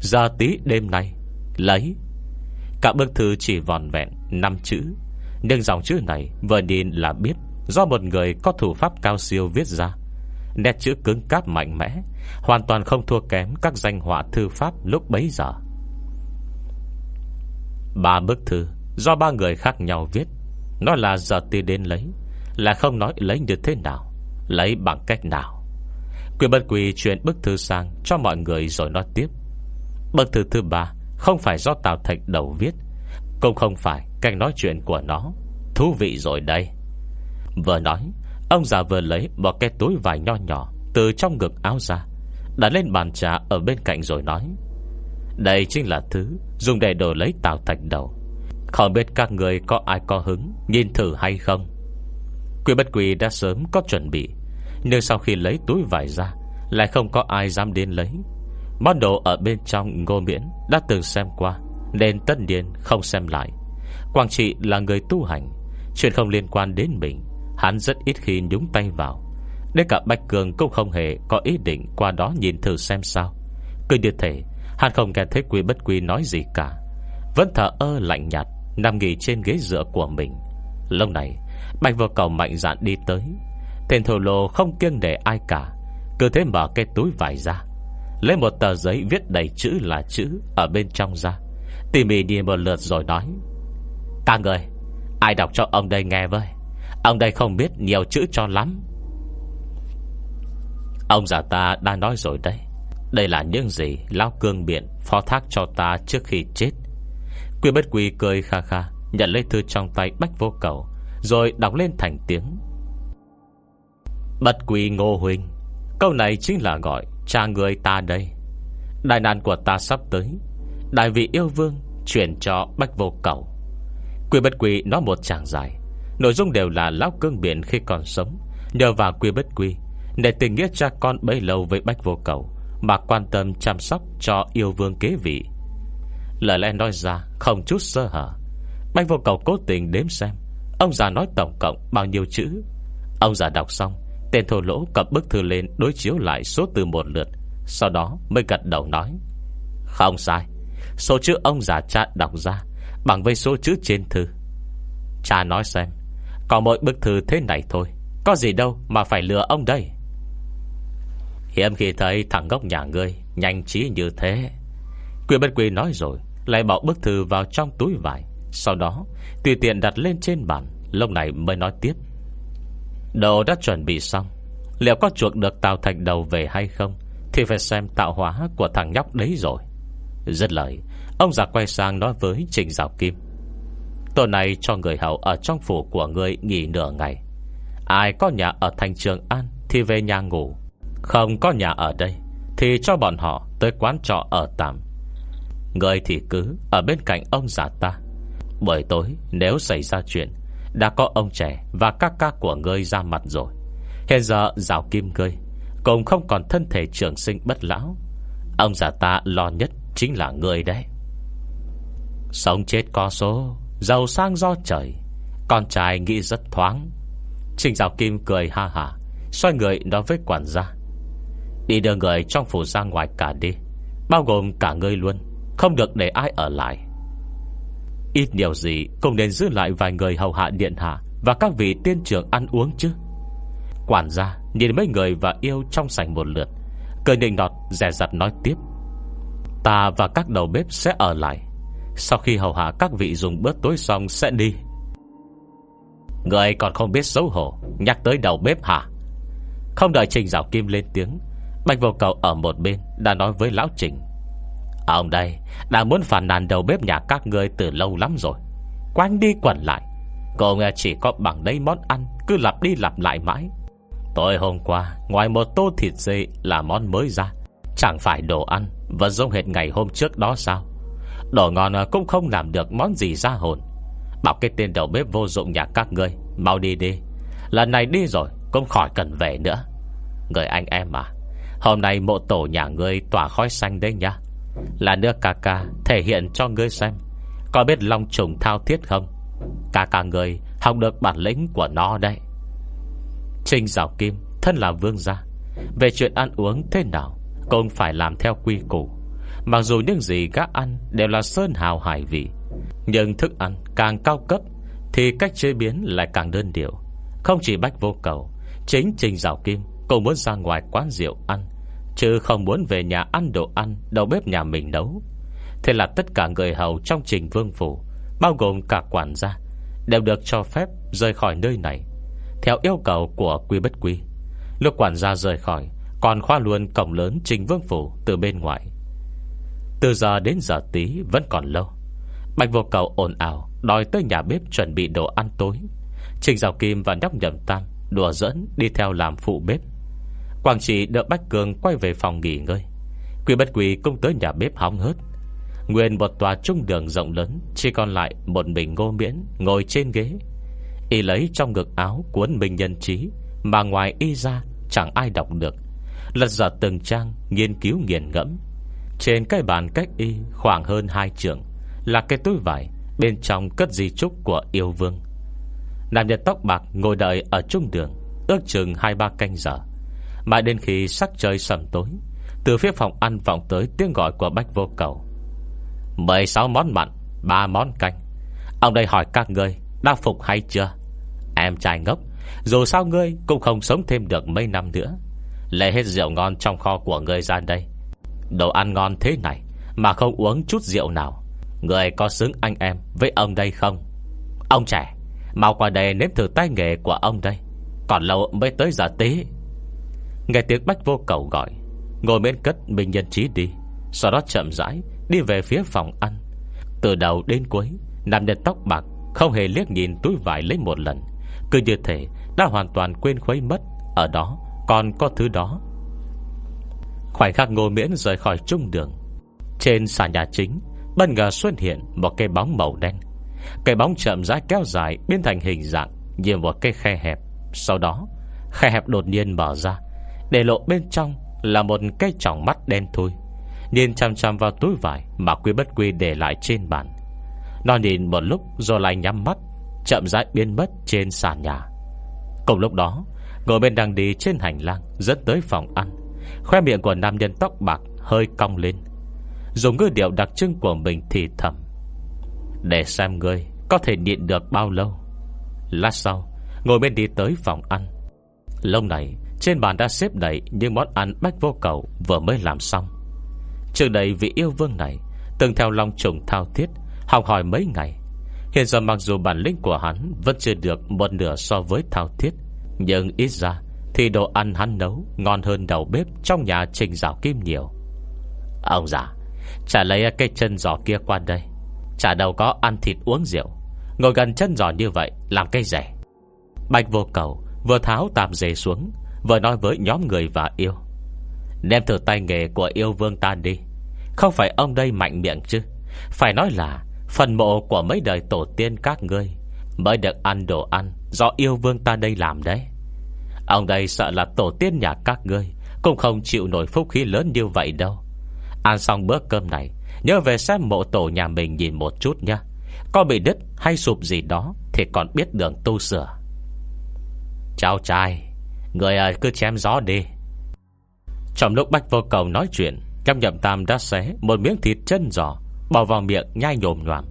Giờ tí đêm nay, Lấy. Cả bức thư chỉ vòn vẹn 5 chữ. Nhưng dòng chữ này vừa nhìn là biết Do một người có thủ pháp cao siêu viết ra. Nét chữ cứng cáp mạnh mẽ, Hoàn toàn không thua kém Các danh họa thư pháp lúc bấy giờ. Ba bức thư Do ba người khác nhau viết. Nó là giờ ti đến lấy, Là không nói lấy như thế nào, Lấy bằng cách nào. Quỷ bất quỷ chuyển bức thư sang Cho mọi người rồi nói tiếp. Bức thư thứ ba Không phải do Tào Thạch đầu viết cũng không phải cách nói chuyện của nó. Thú vị rồi đây. Vừa nói, Ông già vừa lấy một cái túi vải nho nhỏ Từ trong ngực áo ra, Đặt lên bàn trà ở bên cạnh rồi nói, Đây chính là thứ Dùng để đổi lấy Tào Thạch đầu. Không biết các người có ai có hứng Nhìn thử hay không? Quỷ bất quỳ đã sớm có chuẩn bị, Nhưng sau khi lấy túi vải ra, Lại không có ai dám đến lấy. Món đồ ở bên trong ngô miễn Đã từng xem qua. Nên tất nhiên không xem lại. Quang trị là người tu hành, Chuyện không liên quan đến mình, Hắn rất ít khi nhúng tay vào. Đến cả Bạch Cường cũng không hề có ý định Qua đó nhìn thử xem sao. Cứ như thể Hắn không nghe thấy quý bất quý nói gì cả. Vẫn thở ơ lạnh nhạt, Nằm nghỉ trên ghế dựa của mình. Lâu này, Bạch vô cầu mạnh dạn đi tới. Tên thổ lô không kiêng để ai cả, Cứ thế mở cái túi vải ra. Lấy một tờ giấy viết đầy chữ là chữ Ở bên trong ra. Tỉ mỉ đi một lượt rồi nói Các người Ai đọc cho ông đây nghe với? Ông đây không biết nhiều chữ cho lắm. Ông già ta đã nói rồi đấy. Đây là những gì Lao cương biện phó thác cho ta trước khi chết. Quy bất quy cười kha kha, Nhận lấy thư trong tay bách vô cầu, Rồi đọc lên thành tiếng. Bất quy ngô huynh, Câu này chính là gọi Cha người ta đây. Đại nạn của ta sắp tới Đại vị yêu vương Chuyển cho bách vô cầu. Quy bất quy nói một tràng dài. Nội dung đều là lão cương biển khi còn sống. Nhờ vào quy bất quy, Để tình nghĩa cha con bấy lâu với bách vô cầu Mà quan tâm chăm sóc cho yêu vương kế vị. Lời lẽ nói ra Không chút sơ hở. Bách vô cầu cố tình đếm xem, Ông già nói tổng cộng bao nhiêu chữ. Ông già đọc xong, Tên thô lỗ cầm bức thư lên đối chiếu lại số từ một lượt, Sau đó mới gật đầu nói, Không sai Số chữ ông già cha đọc ra, Bằng với số chữ trên thư. Cha nói xem, Có mỗi bức thư thế này thôi, Có gì đâu mà phải lừa ông đây. Hiếm khi thấy thằng gốc nhà ngươi Nhanh trí như thế. Quyền bất quy nói rồi, Lại bỏ bức thư vào trong túi vải. Sau đó, tùy tiện đặt lên trên bàn, Lúc này mới nói tiếp. Đồ đã chuẩn bị xong, Liệu có chuộc được Tào Thạch đầu về hay không, Thì phải xem tạo hóa của thằng nhóc đấy rồi. Rất lời, Ông già quay sang nói với Trình Giáo Kim. Tối nay cho người hậu Ở trong phủ của người nghỉ nửa ngày. Ai có nhà ở thành trường An Thì về nhà ngủ. Không có nhà ở đây Thì cho bọn họ tới quán trọ ở tạm. Người thì cứ Ở bên cạnh ông già ta. Buổi tối nếu xảy ra chuyện, Đã có ông trẻ và các ca của ngươi ra mặt rồi. Hiện giờ rào kim ngươi Cũng không còn thân thể trường sinh bất lão. Ông già ta lo nhất Chính là người đấy. Sống chết có số, Giàu sang do trời. Con trai nghĩ rất thoáng. Trình Giáo Kim cười ha hả Xoay người nói với quản gia. Đi đưa người trong phủ ra ngoài cả đi, Bao gồm cả ngươi luôn, Không được để ai ở lại. Ít điều gì Cũng nên giữ lại vài người hầu hạ điện hạ Và các vị tiên trưởng ăn uống chứ. Quản gia Nhìn mấy người và yêu trong sảnh một lượt, Cười nịnh nọt rẻ rặt nói tiếp. Ta và các đầu bếp sẽ ở lại. Sau khi hầu hạ các vị dùng bữa tối xong, sẽ đi. Người còn không biết xấu hổ, Nhắc tới đầu bếp hả? Không đợi Trình Giảo Kim lên tiếng, Bạch vô cầu ở một bên Đã nói với Lão Trình. Ông đây, đã muốn phản nàn đầu bếp nhà các ngươi từ lâu lắm rồi. Quanh đi quẩn lại. Cô nghe chỉ có bằng đấy món ăn, Cứ lặp đi lặp lại mãi. Tối hôm qua, Ngoài một tô thịt dê là món mới ra. Chẳng phải đồ ăn Vẫn giống hệt ngày hôm trước đó sao? Đồ ngon cũng không làm được món gì ra hồn. Bảo cái tên đầu bếp vô dụng nhà các ngươi, Mau đi đi. Lần này đi rồi cũng khỏi cần về nữa. Người anh em à Hôm nay mộ tổ nhà ngươi tỏa khói xanh đấy nhá. Là nước ca ca Thể hiện cho ngươi xem, Có biết long trùng thao thiết không? Ca ca ngươi học được bản lĩnh của nó đây Trinh Giảo Kim Thân là vương gia, Về chuyện ăn uống thế nào? Cũng phải làm theo quy củ. Mặc dù những gì gác ăn Đều là sơn hào hải vị, Nhưng thức ăn càng cao cấp Thì cách chế biến lại càng đơn điệu. Không chỉ bách vô cầu, Chính Trình Giảo Kim Cũng muốn ra ngoài quán rượu ăn, Chứ không muốn về nhà ăn đồ ăn Đầu bếp nhà mình nấu. Thế là tất cả người hầu trong trình vương phủ, Bao gồm cả quản gia, Đều được cho phép rời khỏi nơi này, Theo yêu cầu của quy bất quy. Lúc quản gia rời khỏi còn khoa luôn cổng lớn trình vương phủ Từ bên ngoài. Từ giờ đến giờ tí vẫn còn lâu. Bạch vô cầu ồn ào Đòi tới nhà bếp chuẩn bị đồ ăn tối. Trình Giảo Kim và nhóc nhầm tam Đùa dẫn đi theo làm phụ bếp. Quảng trị đợi Bách Cường quay về phòng nghỉ ngơi. Quỷ bất quỳ cũng tới nhà bếp hóng hớt. Nguyên một tòa trung đường rộng lớn, Chỉ còn lại một mình ngô miễn Ngồi trên ghế. Y lấy trong ngực áo cuốn mình nhân trí Mà ngoài y ra chẳng ai đọc được. Lật dở từng trang, Nghiên cứu nghiền ngẫm. Trên cái bàn cách y, khoảng hơn hai trường Là cái túi vải Bên trong cất di trúc của yêu vương. Nam nhân tóc bạc ngồi đợi ở trung đường, Ước chừng hai ba canh giờ. Mãi đến khi sắc trời sầm tối, Từ phía phòng ăn vọng tới tiếng gọi của Bách Vô Cầu. 16 món mặn, ba món canh. Ông đây hỏi các ngươi, Đã phục hay chưa? Em trai ngốc, Dù sao ngươi cũng không sống thêm được mấy năm nữa. Lấy hết rượu ngon trong kho của ngươi ra đây. Đồ ăn ngon thế này Mà không uống chút rượu nào. Người có xứng anh em với ông đây không? Ông trẻ, Mau qua đây nếm thử tay nghề của ông đây. Còn lâu mới tới giờ tí. Nghe tiếng bách vô cầu gọi, Ngồi bên cất mình nhân trí đi. Sau đó chậm rãi Đi về phía phòng ăn. Từ đầu đến cuối, Nam nhân tóc bạc Không hề liếc nhìn túi vải lấy một lần. Cứ như thể đã hoàn toàn quên khuấy mất. Ở đó còn có thứ đó. Khoảnh khắc ngô miễn rời khỏi trung đường, Trên sàn nhà chính, Bất ngờ xuất hiện một cây bóng màu đen. Cây bóng chậm rãi kéo dài Biến thành hình dạng như một cây khe hẹp. Sau đó, Khe hẹp đột nhiên mở ra, Để lộ bên trong là một cây tròng mắt đen thui, Nhìn chăm chăm vào túi vải Mà quy bất quy để lại trên bàn. Nó nhìn một lúc rồi lại nhắm mắt, Chậm rãi biến mất trên sàn nhà. Cùng lúc đó, Ngồi bên đang đi trên hành lang, Dẫn tới phòng ăn. Khoe miệng của nam nhân tóc bạc hơi cong lên. Dùng ngư điệu đặc trưng của mình thì thầm, Để xem ngươi Có thể nhịn được bao lâu. Lát sau, Ngồi bên đi tới phòng ăn. Lâu này, Trên bàn đã xếp đầy những món ăn bách vô cầu Vừa mới làm xong. Trước đây vị yêu vương này Từng theo lòng trùng thao thiết, Học hỏi mấy ngày Hiện giờ mặc dù bản lĩnh của hắn Vẫn chưa được một nửa so với thao thiết, Nhưng ít ra Thì đồ ăn hắn nấu Ngon hơn đầu bếp trong nhà trình rào kim nhiều. Ông già, Chả lấy cái chân giò kia qua đây. Chả đâu có ăn thịt uống rượu. Ngồi gần chân giò như vậy, Làm cây rẻ. Bạch vô cầu vừa tháo tạm dề xuống, Vừa nói với nhóm người và yêu. Đem thử tay nghề của yêu vương ta đi. Không phải ông đây mạnh miệng chứ. Phải nói là Phần mộ của mấy đời tổ tiên các ngươi Mới được ăn đồ ăn Do yêu vương ta đây làm đấy. Ông đây sợ là tổ tiên nhà các ngươi Cũng không chịu nổi phúc khí lớn như vậy đâu. Ăn xong bữa cơm này Nhớ về xem mộ tổ nhà mình nhìn một chút nha Có bị đứt hay sụp gì đó Thì còn biết đường tu sửa. Cháu trai Người à, cứ chém gió đi. Trong lúc Bách Vô Cầu nói chuyện Trong nhậm tam đã xé Một miếng thịt chân giò Bỏ vào miệng, nhai nhồm nhoàm.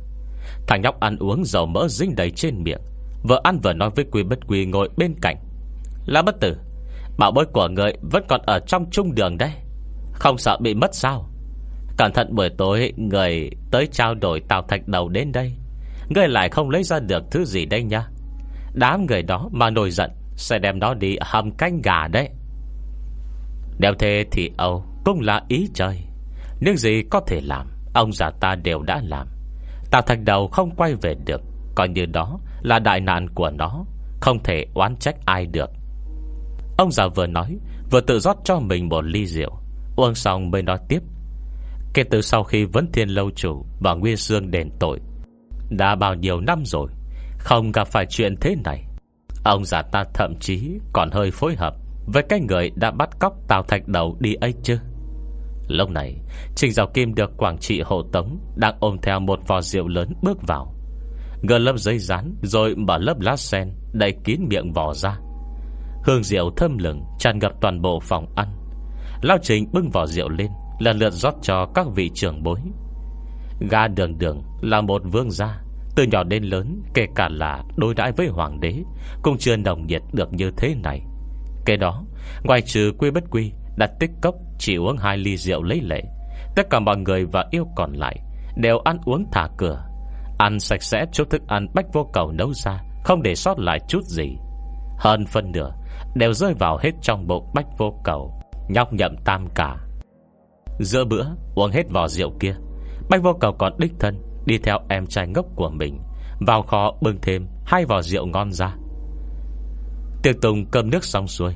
Thằng nhóc ăn uống dầu mỡ dính đầy trên miệng. Vợ ăn vừa nói với Quy Bất Quy ngồi bên cạnh. Là bất tử, Bảo bối của người vẫn còn ở trong trung đường đấy. Không sợ bị mất sao? Cẩn thận buổi tối, Người tới trao đổi tàu thạch đầu đến đây. Người lại không lấy ra được thứ gì đây nha Đám người đó mà nổi giận Sẽ đem nó đi hầm canh gà đấy. Đeo thế thì Âu, Cũng là ý trời. Nhưng gì có thể làm. Ông già ta đều đã làm. Tào thạch đầu không quay về được. Coi như đó là đại nạn của nó. Không thể oán trách ai được. Ông già vừa nói, Vừa tự rót cho mình một ly rượu. Uống xong mới nói tiếp. Kể từ sau khi Vấn Thiên Lâu Chủ Và Nguyên Dương đền tội, Đã bao nhiêu năm rồi, Không gặp phải chuyện thế này. Ông già ta thậm chí còn hơi phối hợp Với cái người đã bắt cóc Tào Thạch Đầu đi ấy chứ. Lúc này, Trình Giáo Kim được Quảng Trị hộ tống Đang ôm theo một vò rượu lớn bước vào. Gỡ lớp giấy rán Rồi mở lớp lá sen Đậy kín miệng vò ra. Hương rượu thơm lừng tràn ngập toàn bộ phòng ăn. Lao Trình bưng vò rượu lên, Lần lượt rót cho các vị trưởng bối. Ga đường đường là một vương gia, Từ nhỏ đến lớn, Kể cả là đối đãi với hoàng đế, Cũng chưa nồng nhiệt được như thế này. Kế đó Ngoài trừ quy bất quy Đặt tích cốc chỉ uống hai ly rượu lấy lệ. Tất cả mọi người và yêu còn lại Đều ăn uống thả cửa. Ăn sạch sẽ chút thức ăn bách vô cầu nấu ra, Không để sót lại chút gì. Hơn phân nửa Đều rơi vào hết trong bụng bách vô cầu, Nhóc nhậm tam cả. Giữa bữa, uống hết vò rượu kia, Bách vô cầu còn đích thân Đi theo em trai ngốc của mình, Vào kho bưng thêm hai vò rượu ngon ra. Tiệc tùng cơm nước xong xuôi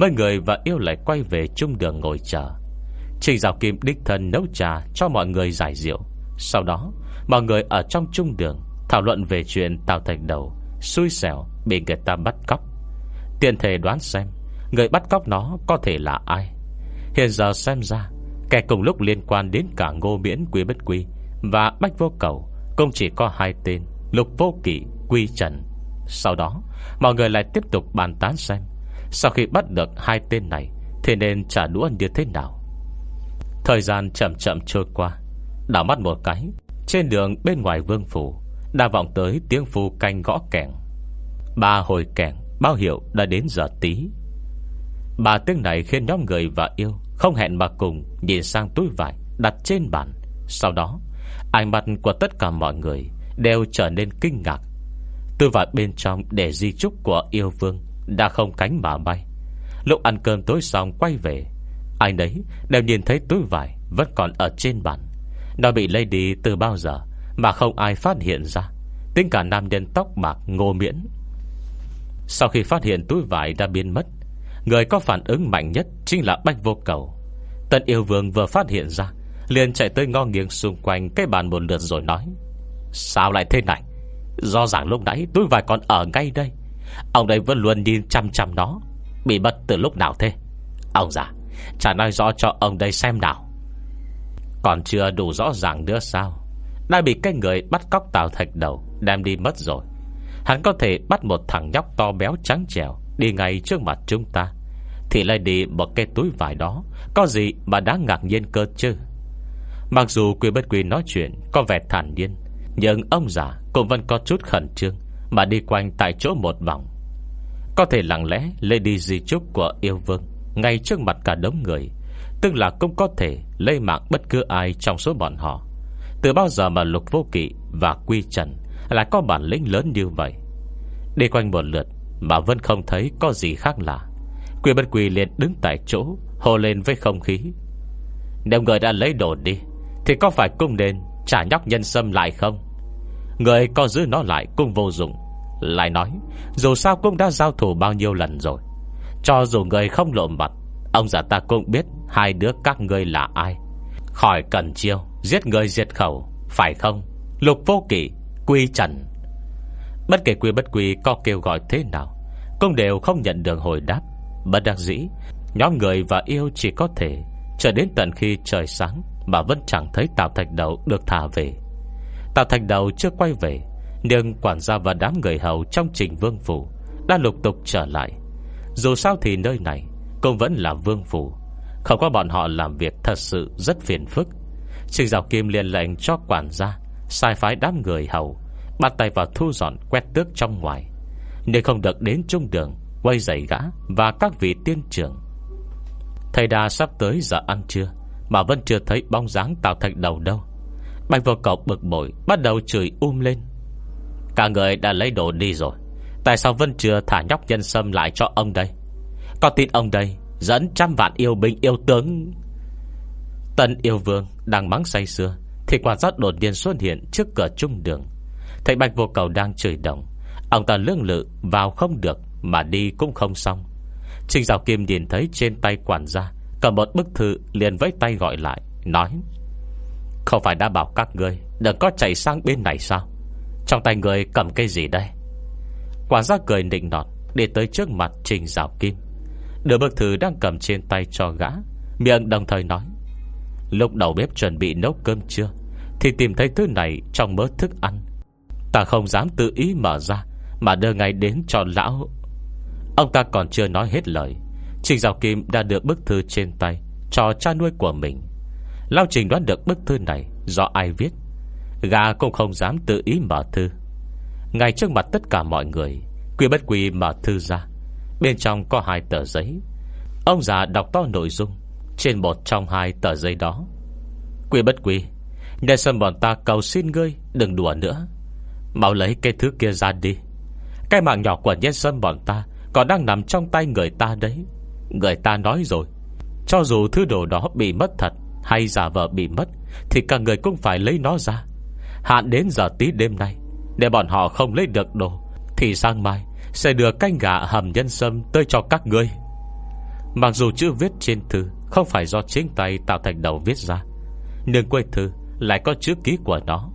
Mấy người và yêu lại quay về chung đường ngồi chờ. Trình Giáo Kim đích thân nấu trà Cho mọi người giải rượu. Sau đó, mọi người ở trong chung đường, Thảo luận về chuyện Tào thành Đầu, Xui xẻo, bị người ta bắt cóc. Tiện thể đoán xem, Người bắt cóc nó có thể là ai. Hiện giờ xem ra, Kẻ cùng lúc liên quan đến cả ngô miễn quý bất quý Và bách vô cầu Cũng chỉ có hai tên, Lục vô kỷ quy trần. Sau đó, mọi người lại tiếp tục bàn tán xem sau khi bắt được hai tên này, Thì nên trả đũa như thế nào? Thời gian chậm chậm trôi qua, Đảo mắt một cái, Trên đường bên ngoài vương phủ, Đã vọng tới tiếng phu canh gõ kèn Ba hồi kèn Báo hiệu đã đến giờ tí. Ba tiếng này khiến nhóm người và yêu Không hẹn mà cùng Nhìn sang túi vải đặt trên bàn. Sau đó, Ánh mặt của tất cả mọi người Đều trở nên kinh ngạc. Túi vải bên trong để di trúc của yêu vương đã không cánh mà bay. Lúc ăn cơm tối xong quay về ai đấy đều nhìn thấy túi vải Vẫn còn ở trên bàn. Nó bị lấy đi từ bao giờ Mà không ai phát hiện ra. Tính cả nam nhân tóc bạc ngô miễn. Sau khi phát hiện túi vải đã biến mất, Người có phản ứng mạnh nhất Chính là Bách Vô Cầu. Tân yêu vương vừa phát hiện ra, liền chạy tới ngo nghiêng xung quanh cái bàn một lượt rồi nói, Sao lại thế này? Do rằng lúc nãy túi vải còn ở ngay đây. Ông đây vẫn luôn nhìn chăm chăm nó. Bị mất từ lúc nào thế? Ông già, Chả nói rõ cho ông đây xem nào. Còn chưa đủ rõ ràng nữa sao? Đã bị cái người bắt cóc tàu thạch đầu Đem đi mất rồi. Hắn có thể bắt một thằng nhóc to béo trắng trèo Đi ngay trước mặt chúng ta, Thì lại đi một cái túi vải đó. Có gì mà đáng ngạc nhiên cơ chứ? Mặc dù quy bất quy nói chuyện Có vẻ thản nhiên, Nhưng ông già cũng vẫn có chút khẩn trương. Mà đi quanh tại chỗ một vòng. Có thể lặng lẽ lấy đi di trúc của yêu vương Ngay trước mặt cả đống người, Tức là cũng có thể lây mạng bất cứ ai trong số bọn họ. Từ bao giờ mà Lục Vô Kỵ và Quy Trần Lại có bản lĩnh lớn như vậy? Đi quanh một lượt Mà vẫn không thấy có gì khác lạ. Quy bất quy liền đứng tại chỗ Hồ lên với không khí. Nếu người đã lấy đồ đi, Thì có phải cung nên trả nhóc nhân sâm lại không? Người có giữ nó lại cũng vô dụng. Lại nói, Dù sao cũng đã giao thủ bao nhiêu lần rồi. Cho dù người không lộ mặt Ông già ta cũng biết Hai đứa các ngươi là ai. Khỏi cần chiêu, Giết người diệt khẩu, Phải không? Lục vô kỷ Quy trần. Bất kể quy bất quy có kêu gọi thế nào, Cũng đều không nhận được hồi đáp. Bất đắc dĩ, Nhóm người và yêu chỉ có thể, Chờ đến tận khi trời sáng Mà vẫn chẳng thấy Tào Thạch Đầu được thả về. Tào Thành Đầu chưa quay về, Nhưng quản gia và đám người hầu Trong trình vương phủ Đã lục tục trở lại. Dù sao thì nơi này Cũng vẫn là vương phủ. Không có bọn họ làm việc thật sự rất phiền phức. Trình Giáo Kim liền lệnh cho quản gia, Sai phái đám người hầu, Bắt tay vào thu dọn quét tước trong ngoài. Nếu không được đến trung đường, Quay giày gã và các vị tiên trưởng. Thầy đà sắp tới giờ ăn trưa, Mà vẫn chưa thấy bóng dáng tạo thành đầu đâu. Bạch vô cầu bực bội, Bắt đầu chửi um lên. Cả người đã lấy đồ đi rồi, Tại sao vẫn chưa thả nhóc nhân sâm lại cho ông đây? Có tin ông đây Dẫn trăm vạn yêu binh yêu tướng. Tân yêu vương Đang mắng say xưa Thì quan sát đột nhiên xuất hiện trước cửa trung đường. Thầy Bạch vô cầu đang chửi đồng, Ông ta lương lự vào không được Mà đi cũng không xong. Trình Giáo Kim nhìn thấy trên tay quản gia, Cầm một bức thư liền với tay gọi lại, Nói không phải đã bảo các ngươi Đừng có chạy sang bên này sao? Trong tay người cầm cái gì đây? Quả ra cười nịnh nọt, đi tới trước mặt Trình Giáo Kim. Đưa bức thư đang cầm trên tay cho gã, Miệng đồng thời nói, Lúc đầu bếp chuẩn bị nấu cơm chưa Thì tìm thấy thứ này trong mớ thức ăn. Ta không dám tự ý mở ra, Mà đưa ngay đến cho lão. Ông ta còn chưa nói hết lời, Trình Giáo Kim đã được bức thư trên tay Cho cha nuôi của mình. Lao Trình đoán được bức thư này, Do ai viết? Gà cũng không dám tự ý mở thư. Ngay trước mặt tất cả mọi người, Quy bất quy mở thư ra. Bên trong có hai tờ giấy. Ông già đọc to nội dung, Trên một trong hai tờ giấy đó. Quy bất quy Nhân sân bọn ta cầu xin ngươi, Đừng đùa nữa. Mau lấy cái thứ kia ra đi. Cái mạng nhỏ của nhân sâm bọn ta Còn đang nằm trong tay người ta đấy. Người ta nói rồi, Cho dù thứ đồ đó bị mất thật hay giả vờ bị mất, Thì cả người cũng phải lấy nó ra. Hạn đến giờ tí đêm nay, Để bọn họ không lấy được đồ, Thì sang mai sẽ đưa canh gà hầm nhân sâm Tới cho các ngươi. Mặc dù chữ viết trên thư Không phải do chính tay tạo thành đầu viết ra, Nhưng quê thư lại có chữ ký của nó.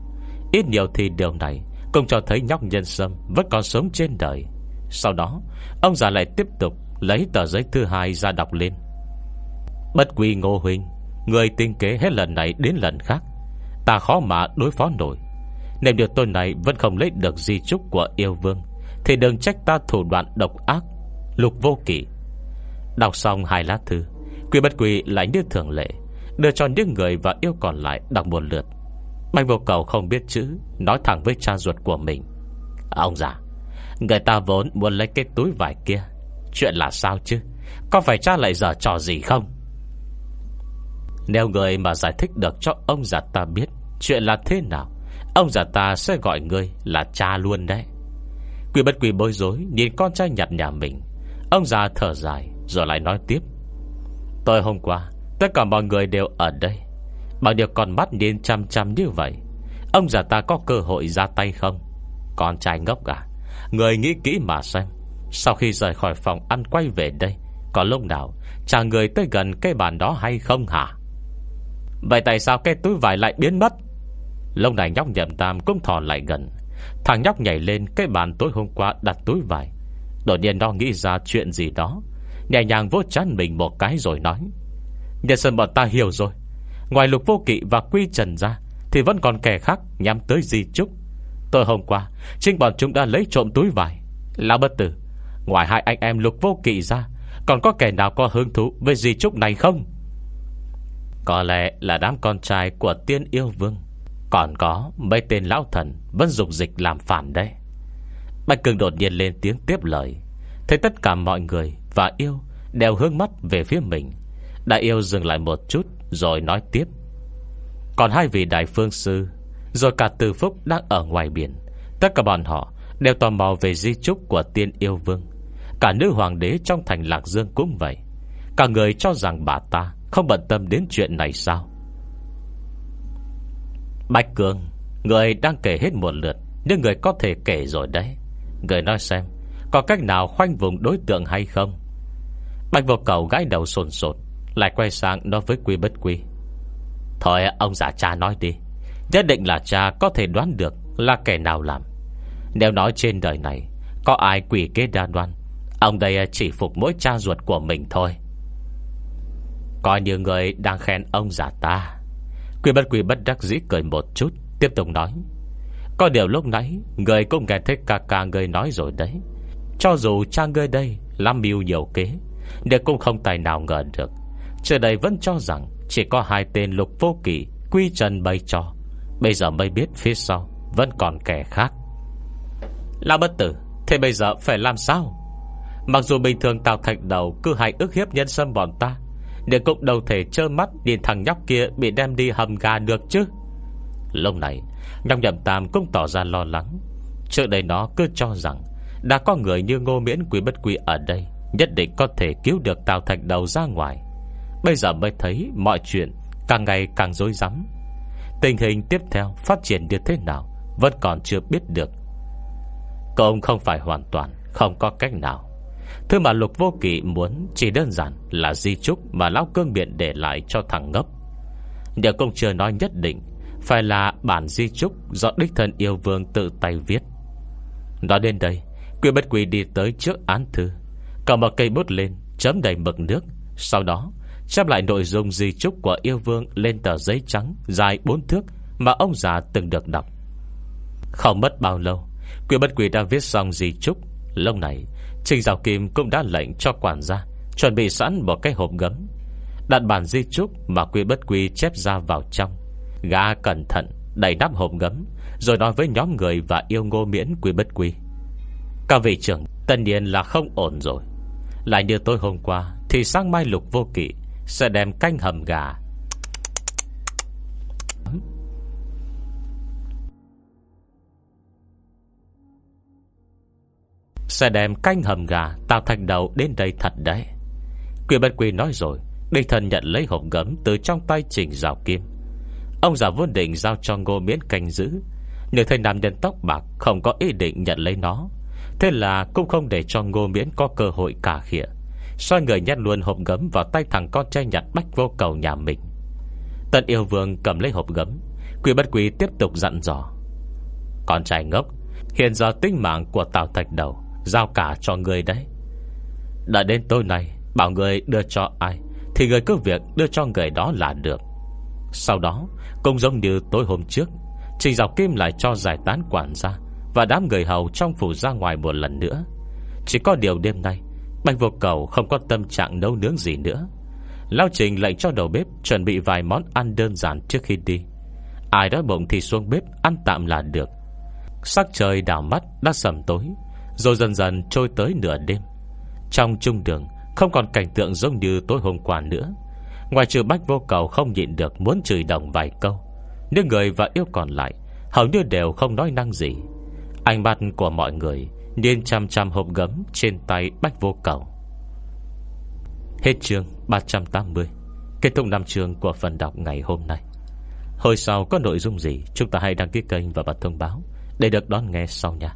Ít nhiều thì điều này Cũng cho thấy nhóc nhân sâm Vẫn còn sống trên đời. Sau đó, ông già lại tiếp tục Lấy tờ giấy thứ hai ra đọc lên. Bất quy ngô huynh Người tinh kế hết lần này đến lần khác. Ta khó mà đối phó nổi. Nên được tôi này vẫn không lấy được di trúc của yêu vương, Thì đừng trách ta thủ đoạn độc ác, Lục vô kỷ Đọc xong hai lá thư, Quy bất quy lại như thường lệ, Đưa cho những người và yêu còn lại đọc một lượt. Bạch vô cầu không biết chữ, Nói thẳng với cha ruột của mình. Ông già, Người ta vốn muốn lấy cái túi vải kia. Chuyện là sao chứ? Có phải cha lại giờ trò gì không? Nếu người mà giải thích được cho ông già ta biết Chuyện là thế nào, Ông già ta sẽ gọi người là cha luôn đấy. Quỷ bất quỷ bối rối, Nhìn con trai nhặt nhà mình. Ông già thở dài, Rồi lại nói tiếp. Tôi hôm qua, Tất cả mọi người đều ở đây. Bằng được con mắt nhìn chăm chăm như vậy. Ông già ta có cơ hội ra tay không? Con trai ngốc à Người nghĩ kỹ mà xem. Sau khi rời khỏi phòng ăn quay về đây, Có lúc nào chàng người tới gần cái bàn đó hay không hả? Vậy tại sao cái túi vải lại biến mất? Lúc này nhóc nhậm tam cũng thò lại gần. Thằng nhóc nhảy lên, cái bàn tối hôm qua đặt túi vải. Đột nhiên nó nghĩ ra chuyện gì đó. Nhẹ nhàng vô chán mình một cái rồi nói. Nhân sơn, bọn ta hiểu rồi. Ngoài lục vô kỵ và quy trần ra, Thì vẫn còn kẻ khác nhắm tới di trúc Tôi hôm qua, Chính bọn chúng đã lấy trộm túi vải. Lão bất tử, Ngoài hai anh em lục vô kỵ ra, Còn có kẻ nào có hứng thú với di trúc này không? Có lẽ là đám con trai của tiên yêu vương. Còn có, mấy tên lão thần Vẫn dùng dịch làm phản đấy. Bạch Cường đột nhiên lên tiếng tiếp lời. Thấy tất cả mọi người và yêu Đều hướng mắt về phía mình, Đại yêu dừng lại một chút Rồi nói tiếp. Còn hai vị đại phương sư, Rồi cả từ phúc đang ở ngoài biển, Tất cả bọn họ đều tò mò về di trúc của tiên yêu vương. Cả nữ hoàng đế trong thành Lạc Dương cũng vậy. Cả người cho rằng bà ta không bận tâm đến chuyện này sao? Bạch Cường, Người đang kể hết một lượt, Nhưng người có thể kể rồi đấy. Người nói xem, Có cách nào khoanh vùng đối tượng hay không? Bạch vô cầu gái đầu sồn sột, lại quay sang nói với quy bất quy. Thôi, ông giả cha nói đi. Nhất định là cha có thể đoán được Là kẻ nào làm. Nếu nói trên đời này, Có ai quỷ kế đa đoan, Ông đây chỉ phục mỗi cha ruột của mình thôi. Coi như người đang khen ông giả ta. Quỷ bất quỷ bất đắc dĩ cười một chút, Tiếp tục nói. Có điều lúc nãy, Người cũng nghe thấy ca ca người nói rồi đấy. Cho dù cha người đây Làm mưu nhiều kế, để cũng không tài nào ngờ được. Trước đây vẫn cho rằng Chỉ có hai tên lục vô kỷ Quy trần bày cho Bây giờ mới biết phía sau Vẫn còn kẻ khác. Là bất tử, Thế bây giờ phải làm sao? Mặc dù bình thường Tào Thạch Đầu Cứ hay ức hiếp nhân sâm bọn ta để cũng đâu thể trơ mắt Nhìn thằng nhóc kia bị đem đi hầm gà được chứ? Lúc này, Nhóc nhậm tam cũng tỏ ra lo lắng. Trước đây nó cứ cho rằng Đã có người như ngô miễn quý bất quý ở đây, Nhất định có thể cứu được Tào Thạch Đầu ra ngoài. Bây giờ mới thấy mọi chuyện Càng ngày càng dối rắm. Tình hình tiếp theo phát triển như thế nào Vẫn còn chưa biết được. Công không phải hoàn toàn Không có cách nào. Thứ mà lục vô kỵ muốn Chỉ đơn giản là di trúc Mà lão cương biện để lại cho thằng ngốc. Nhưng công chưa nói nhất định, Phải là bản di trúc Do đích thân yêu vương tự tay viết. Nói đến đây, Quy bất quỳ đi tới trước án thư Cầm một cây bút lên, Chấm đầy mực nước. Sau đó, Chép lại nội dung di trúc của yêu vương Lên tờ giấy trắng dài bốn thước Mà ông già từng được đọc. Không mất bao lâu Quyền bất quỳ đã viết xong di trúc lâu này Trình Giáo Kim cũng đã lệnh cho quản gia Chuẩn bị sẵn một cái hộp gấm, Đặt bản di trúc mà quy bất quy chép ra vào trong. Gã cẩn thận Đẩy nắp hộp gấm, Rồi nói với nhóm người và yêu ngô miễn quy bất quy Các vị trưởng, Tất nhiên là không ổn rồi. Lại như tôi hôm qua, Thì sáng mai lục vô kỵ sẽ đem canh hầm gà Sẽ đem canh hầm gà Tạo thành đầu đến đây thật đấy. Quyền bất quy nói rồi Đinh thần nhận lấy hộp gấm Từ trong tay trình rào kim. Ông già vốn định giao cho ngô miễn canh giữ, Nhưng thấy nam nhân tóc bạc Không có ý định nhận lấy nó. Thế là cũng không để cho ngô miễn có cơ hội cả khịa. Xoay người nhét luôn hộp gấm Vào tay thằng con trai nhặt bách vô cầu nhà mình. Tân yêu vương cầm lấy hộp gấm Quỷ bất quỷ tiếp tục dặn dò. Con trai ngốc, Hiện giờ tính mạng của Tào Thạch Đầu Giao cả cho người đấy. Đã đến tối nay, Bảo người đưa cho ai, Thì người cứ việc đưa cho người đó là được. Sau đó, Cũng giống như tối hôm trước Trình Dọc Kim lại cho giải tán quản gia Và đám người hầu trong phủ ra ngoài một lần nữa. Chỉ có điều đêm nay, Bạch vô cầu không có tâm trạng nấu nướng gì nữa. Lao Trình lệnh cho đầu bếp Chuẩn bị vài món ăn đơn giản trước khi đi. Ai đói bụng thì xuống bếp Ăn tạm là được. Sắc trời đảo mắt, đã sầm tối. Rồi dần dần trôi tới nửa đêm. Trong trung đường, Không còn cảnh tượng giống như tối hôm qua nữa. Ngoài trừ bách vô cầu không nhịn được Muốn chửi đồng vài câu. Nhưng người và yêu còn lại Hầu như đều không nói năng gì. Ánh mắt của mọi người Điên chăm chăm hộp gấm Trên tay bách vô cầu. Hết chương 380 Kết thúc năm chương của phần đọc ngày hôm nay. Hồi sau có nội dung gì, Chúng ta hãy đăng ký kênh và bật thông báo Để được đón nghe sau nha.